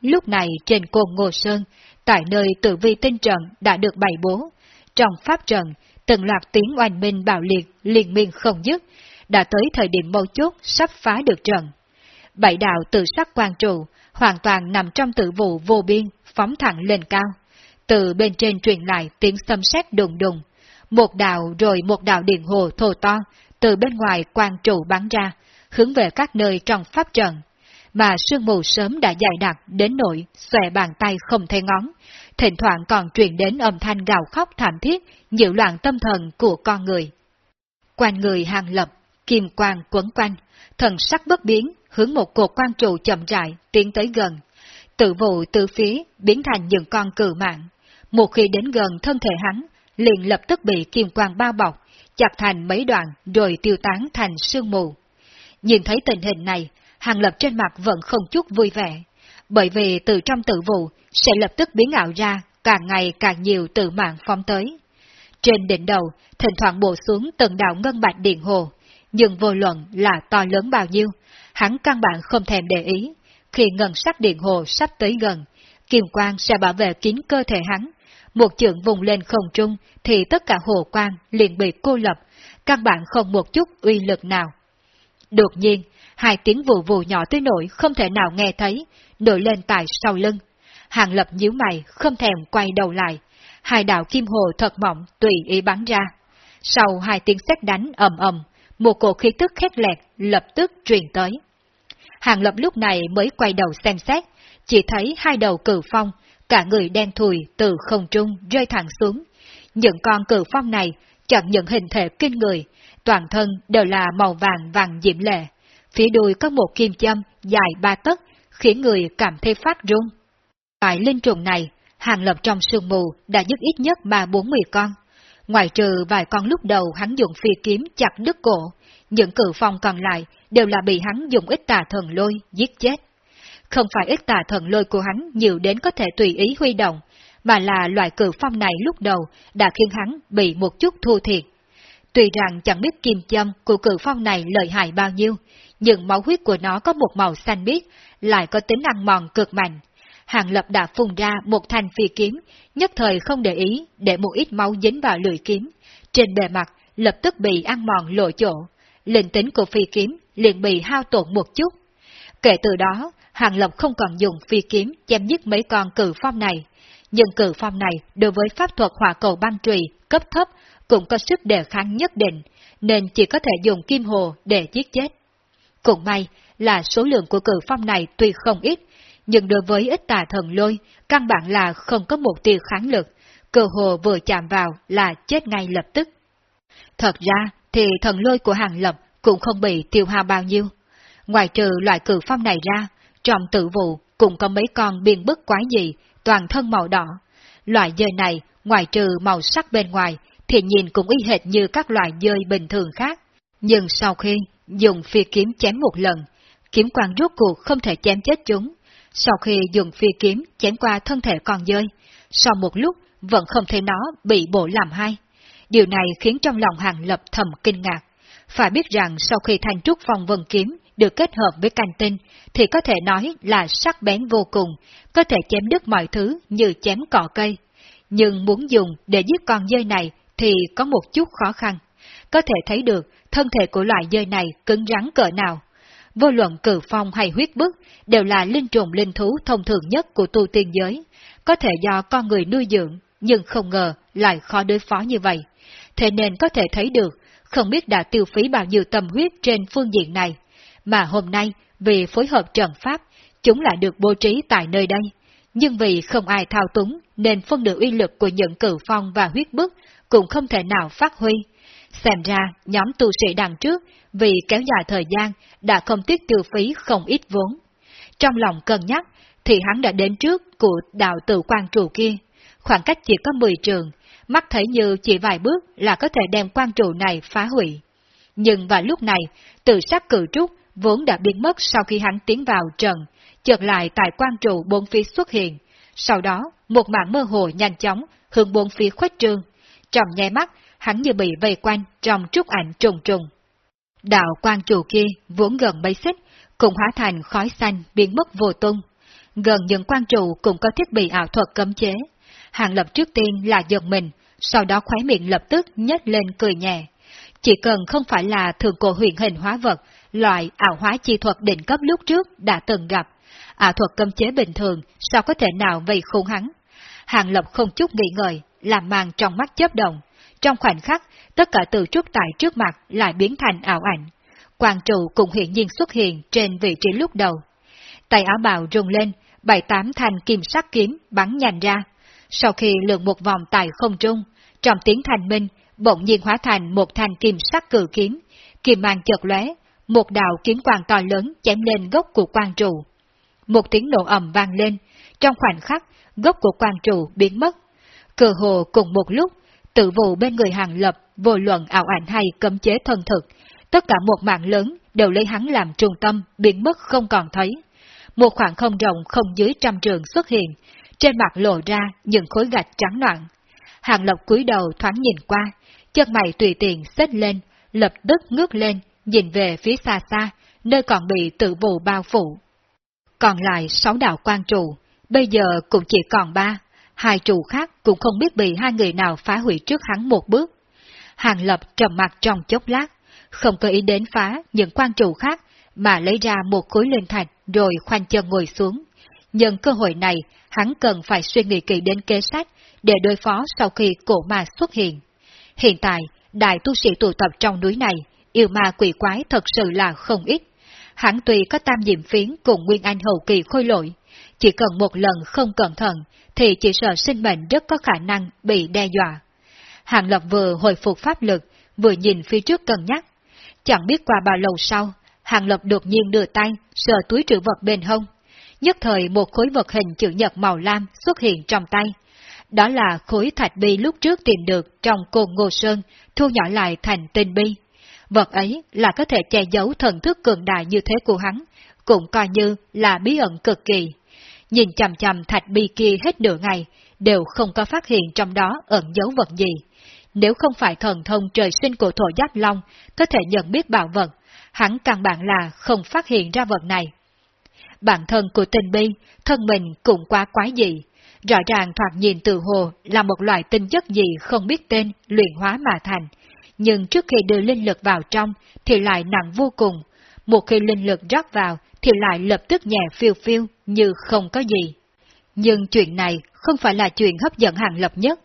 Lúc này trên cồn Ngô Sơn, tại nơi tự vi tinh trận đã được bày bố, trong pháp trận, từng loạt tiếng oanh minh bạo liệt liên miên không dứt, đã tới thời điểm mâu chốt sắp phá được trận. Bảy đạo tự sắc quan trụ, hoàn toàn nằm trong tự vụ vô biên, phóng thẳng lên cao. Từ bên trên truyền lại tiếng xâm xét đùng đùng. Một đạo rồi một đạo điện hồ thô to, từ bên ngoài quang trụ bắn ra, hướng về các nơi trong pháp trận. Mà sương mù sớm đã dày đặc đến nỗi xòe bàn tay không thấy ngón, thỉnh thoảng còn truyền đến âm thanh gào khóc thảm thiết, nhiễu loạn tâm thần của con người. Quanh người hàng lập, kim quang quấn quanh, thần sắc bất biến, hướng một cột quan trụ chậm rãi, tiến tới gần. Tự vụ từ phía biến thành những con cự mạng. Một khi đến gần thân thể hắn, liền lập tức bị kim quang bao bọc, chặt thành mấy đoạn rồi tiêu tán thành sương mù. Nhìn thấy tình hình này, Hàng Lập trên mặt vẫn không chút vui vẻ, bởi vì từ trong tự vụ sẽ lập tức biến ảo ra càng ngày càng nhiều tự mạng phong tới. Trên đỉnh đầu, thỉnh thoảng bổ xuống từng đạo ngân bạch điện hồ, nhưng vô luận là to lớn bao nhiêu, hắn căn bản không thèm để ý. Khi ngân sắc điện hồ sắp tới gần, kiềm quang sẽ bảo vệ kín cơ thể hắn. Một trường vùng lên không trung thì tất cả hồ quang liền bị cô lập, căn bản không một chút uy lực nào. Đột nhiên, Hai tiếng vù vù nhỏ tới nổi không thể nào nghe thấy, nổi lên tại sau lưng. Hàng lập nhíu mày, không thèm quay đầu lại. Hai đạo kim hồ thật mỏng tùy ý bắn ra. Sau hai tiếng xét đánh ầm ầm, một cổ khí tức khét lẹt lập tức truyền tới. Hàng lập lúc này mới quay đầu xem xét, chỉ thấy hai đầu cử phong, cả người đen thùi từ không trung rơi thẳng xuống. Những con cử phong này chẳng những hình thể kinh người, toàn thân đều là màu vàng vàng diễm lệ. Phía đuôi có một kim châm dài ba tấc, khiến người cảm thấy phát run. Tại linh trùng này, hàng lập trong sương mù đã giết ít nhất ba bốn mươi con. Ngoài trừ vài con lúc đầu hắn dùng phi kiếm chặt đứt cổ, những cử phong còn lại đều là bị hắn dùng ít tà thần lôi giết chết. Không phải ít tà thần lôi của hắn nhiều đến có thể tùy ý huy động, mà là loại cử phong này lúc đầu đã khiến hắn bị một chút thua thiệt. Tuy rằng chẳng biết kim châm của cử phong này lợi hại bao nhiêu, nhưng máu huyết của nó có một màu xanh biếc, lại có tính ăn mòn cực mạnh. Hàng lập đã phun ra một thanh phi kiếm, nhất thời không để ý để một ít máu dính vào lưỡi kiếm. Trên bề mặt lập tức bị ăn mòn lộ chỗ, linh tính của phi kiếm liền bị hao tổn một chút. Kể từ đó, Hàng Lập không còn dùng phi kiếm chém giết mấy con cử phong này, nhưng cử phong này đối với pháp thuật hỏa cầu băng trùy cấp thấp cũng có sức đề kháng nhất định, nên chỉ có thể dùng kim hồ để giết chết. Cũng may là số lượng của cử phong này tuy không ít, nhưng đối với ít tà thần lôi, căn bản là không có một tia kháng lực, cơ hồ vừa chạm vào là chết ngay lập tức. Thật ra thì thần lôi của hàng lập cũng không bị tiêu hao bao nhiêu. Ngoài trừ loại cử phong này ra, trong tử vụ cũng có mấy con biên bức quái gì, toàn thân màu đỏ. Loại dơi này, ngoài trừ màu sắc bên ngoài, thì nhìn cũng y hệt như các loại dơi bình thường khác. Nhưng sau khi dùng phi kiếm chém một lần, kiếm quang rốt cuộc không thể chém chết chúng. Sau khi dùng phi kiếm chém qua thân thể con dơi, sau một lúc vẫn không thấy nó bị bổ làm hai. Điều này khiến trong lòng hàng lập thầm kinh ngạc. Phải biết rằng sau khi thanh trúc phong vân kiếm được kết hợp với canh tinh, thì có thể nói là sắc bén vô cùng, có thể chém đứt mọi thứ như chém cỏ cây. Nhưng muốn dùng để giết con dơi này thì có một chút khó khăn. Có thể thấy được thân thể của loại dơi này cứng rắn cỡ nào. Vô luận cử phong hay huyết bức đều là linh trùng linh thú thông thường nhất của tu tiên giới, có thể do con người nuôi dưỡng, nhưng không ngờ lại khó đối phó như vậy. Thế nên có thể thấy được, không biết đã tiêu phí bao nhiêu tâm huyết trên phương diện này, mà hôm nay vì phối hợp trận pháp, chúng lại được bố trí tại nơi đây. Nhưng vì không ai thao túng nên phân nửa uy lực của những cử phong và huyết bức cũng không thể nào phát huy. Xem ra, nhóm tu sĩ đằng trước, vì kéo dài thời gian, đã không tiếc tiêu phí không ít vốn. Trong lòng cân nhắc, thì hắn đã đến trước của đạo tự quan trụ kia. Khoảng cách chỉ có 10 trường, mắt thấy như chỉ vài bước là có thể đem quan trụ này phá hủy. Nhưng vào lúc này, tự sắc cử trúc vốn đã biến mất sau khi hắn tiến vào trần chợt lại tại quan trụ bốn phía xuất hiện. Sau đó, một mạng mơ hồ nhanh chóng hướng bốn phía khuếch trương. Trong nháy mắt, hắn như bị vây quanh trong trúc ảnh trùng trùng. Đạo quan chủ kia vốn gần mấy xích, cũng hóa thành khói xanh biến mất vô tung. Gần những quan trụ cũng có thiết bị ảo thuật cấm chế. Hàng lập trước tiên là giật mình, sau đó khóe miệng lập tức nhếch lên cười nhẹ. Chỉ cần không phải là thường cổ huyền hình hóa vật, loại ảo hóa chi thuật đỉnh cấp lúc trước đã từng gặp, ảo thuật cấm chế bình thường sao có thể nào vây khốn hắn. Hàng Lập không chút nghĩ ngợi, làm màn trong mắt chớp động. Trong khoảnh khắc, tất cả từ trúc tại trước mặt lại biến thành ảo ảnh. Quang trụ cũng hiện nhiên xuất hiện trên vị trí lúc đầu. Tay áo bào rung lên, bảy tám thanh kim sắc kiếm bắn nhanh ra. Sau khi lượn một vòng tại không trung, trong tiếng thành minh, bỗng nhiên hóa thành một thanh kim sắc cử kiếm, kim mang chợt lóe, một đạo kiếm quang to lớn chém lên gốc của quang trụ. Một tiếng nổ ầm vang lên, trong khoảnh khắc, gốc của quang trụ biến mất. Cờ hồ cùng một lúc, tự vụ bên người hàng lập, vô luận ảo ảnh hay cấm chế thân thực, tất cả một mạng lớn đều lấy hắn làm trung tâm, biến mất không còn thấy. Một khoảng không rộng không dưới trăm trường xuất hiện, trên mặt lộ ra những khối gạch trắng loạn Hàng Lập cúi đầu thoáng nhìn qua, chân mày tùy tiện xếp lên, lập tức ngước lên, nhìn về phía xa xa, nơi còn bị tự vụ bao phủ. Còn lại sáu đạo quan trụ, bây giờ cũng chỉ còn ba, hai trụ khác cũng không biết bị hai người nào phá hủy trước hắn một bước. Hàng Lập trầm mặt trong chốc lát, không có ý đến phá những quan trụ khác, mà lấy ra một khối linh thạch rồi khoanh chân ngồi xuống. Nhân cơ hội này, hắn cần phải suy nghĩ kỹ đến kế sách để đối phó sau khi cổ ma xuất hiện. Hiện tại, đại tu sĩ tụ tập trong núi này, yêu ma quỷ quái thật sự là không ít. Hắn tuy có tam diệm phiến cùng Nguyên Anh hậu kỳ khôi lỗi, chỉ cần một lần không cẩn thận thì chỉ sợ sinh mệnh rất có khả năng bị đe dọa. Hàng Lập vừa hồi phục pháp lực, vừa nhìn phía trước cân nhắc. Chẳng biết qua bao lâu sau, Hàng Lập đột nhiên đưa tay, sờ túi trữ vật bên hông. Nhất thời một khối vật hình chữ nhật màu lam xuất hiện trong tay. Đó là khối thạch bi lúc trước tìm được trong cồn ngô sơn, thu nhỏ lại thành tinh bi. Vật ấy là có thể che giấu thần thức cường đại như thế của hắn, cũng coi như là bí ẩn cực kỳ. Nhìn chầm chầm thạch bi kia hết nửa ngày, đều không có phát hiện trong đó ẩn dấu vật gì. Nếu không phải thần thông trời sinh của thổ giáp long có thể nhận biết bảo vật, hắn căn bản là không phát hiện ra vật này. Bản thân của tình bi, thân mình cũng quá quái dị. Rõ ràng thoạt nhìn từ hồ là một loại tinh chất gì không biết tên, luyện hóa mà thành. Nhưng trước khi đưa linh lực vào trong thì lại nặng vô cùng. Một khi linh lực rót vào thì lại lập tức nhẹ phiêu phiêu như không có gì. Nhưng chuyện này không phải là chuyện hấp dẫn hàng lập nhất.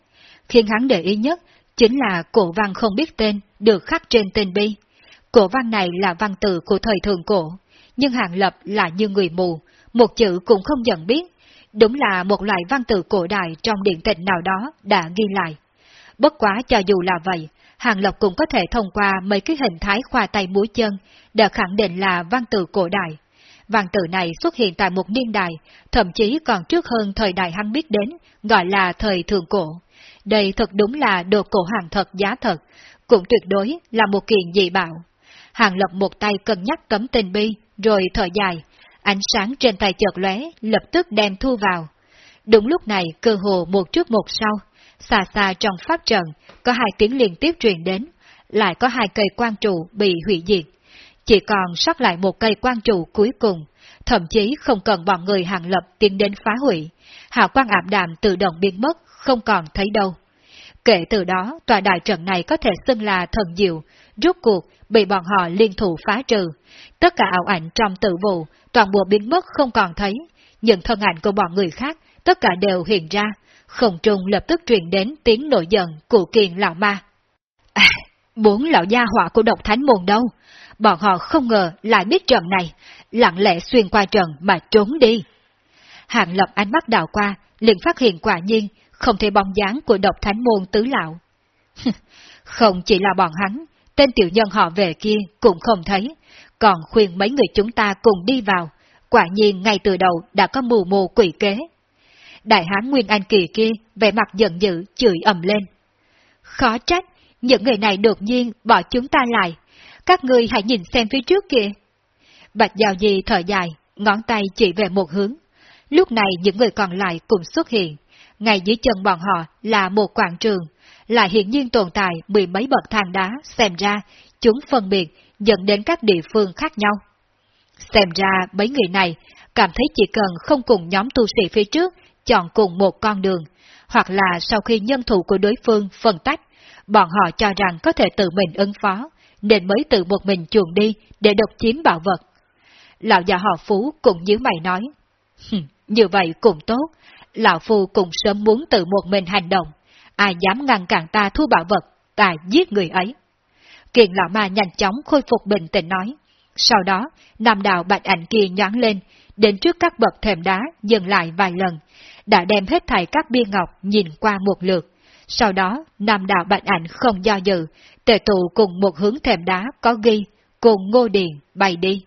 Khiến hắn để ý nhất chính là cổ văn không biết tên được khắc trên tên bi. Cổ văn này là văn tự của thời thượng cổ, nhưng hàng lập là như người mù, một chữ cũng không nhận biết. Đúng là một loại văn tự cổ đại trong điện tịch nào đó đã ghi lại. Bất quá cho dù là vậy, Hàng Lập cũng có thể thông qua mấy cái hình thái khoa tay mũi chân để khẳng định là văn tự cổ đại. Vạn tự này xuất hiện tại một niên đại, thậm chí còn trước hơn thời đại hắn biết đến, gọi là thời thượng cổ. Đây thật đúng là đồ cổ hàng thật giá thật, cũng tuyệt đối là một kiện dị bảo. Hàng Lập một tay cân nhắc cấm tình bi, rồi thở dài, ánh sáng trên tay chợt lóe, lập tức đem thu vào. Đúng lúc này, cơ hồ một trước một sau, xa xa trong pháp trận, có hai tiếng liên tiếp truyền đến, lại có hai cây quan trụ bị hủy diệt. Chỉ còn sót lại một cây quan trụ cuối cùng, thậm chí không cần bọn người hàng lập tiến đến phá hủy. Hào quang ảm đạm tự động biến mất, không còn thấy đâu. Kể từ đó, tòa đại trận này có thể xưng là thần diệu, rốt cuộc bị bọn họ liên thủ phá trừ. Tất cả ảo ảnh trong tự vụ, toàn bộ biến mất không còn thấy. Những thân ảnh của bọn người khác, tất cả đều hiện ra. Không trung lập tức truyền đến tiếng nổi giận của kiền lão ma. À, bốn lão gia họa của độc thánh môn đâu? Bọn họ không ngờ lại biết trận này, lặng lẽ xuyên qua trận mà trốn đi. Hạng lập ánh mắt đào qua, liền phát hiện quả nhiên không thể bóng dáng của độc thánh môn tứ lão. không chỉ là bọn hắn, tên tiểu nhân họ về kia cũng không thấy, còn khuyên mấy người chúng ta cùng đi vào, quả nhiên ngay từ đầu đã có mù mù quỷ kế. Đại hán Nguyên Anh Kỳ kia vẻ mặt giận dữ chửi ầm lên. Khó trách, những người này đột nhiên bỏ chúng ta lại, các người hãy nhìn xem phía trước kìa. Bạch Giao Di thở dài, ngón tay chỉ về một hướng. Lúc này những người còn lại cùng xuất hiện. Ngay dưới chân bọn họ là một quảng trường, lại hiển nhiên tồn tại mười mấy bậc thang đá, xem ra chúng phân biệt dẫn đến các địa phương khác nhau. Xem ra mấy người này cảm thấy chỉ cần không cùng nhóm tu sĩ phía trước chọn cùng một con đường, hoặc là sau khi nhân thủ của đối phương phân tách, bọn họ cho rằng có thể tự mình ứng phó, nên mới tự một mình chuồn đi để độc chiếm bảo vật. Lão già họ Phú cũng như mày nói, như vậy cũng tốt, Lão Phu cũng sớm muốn tự một mình hành động, ai dám ngăn cản ta thu bảo vật, ta giết người ấy. Kiện lão ma nhanh chóng khôi phục bình tĩnh nói. Sau đó, nam đạo bạch ảnh kia nhoáng lên, đến trước các bậc thềm đá dừng lại vài lần, đã đem hết thảy các bia ngọc nhìn qua một lượt. Sau đó, nam đạo bạch ảnh không do dự, tề tụ cùng một hướng thềm đá có ghi, cùng ngô điền bay đi.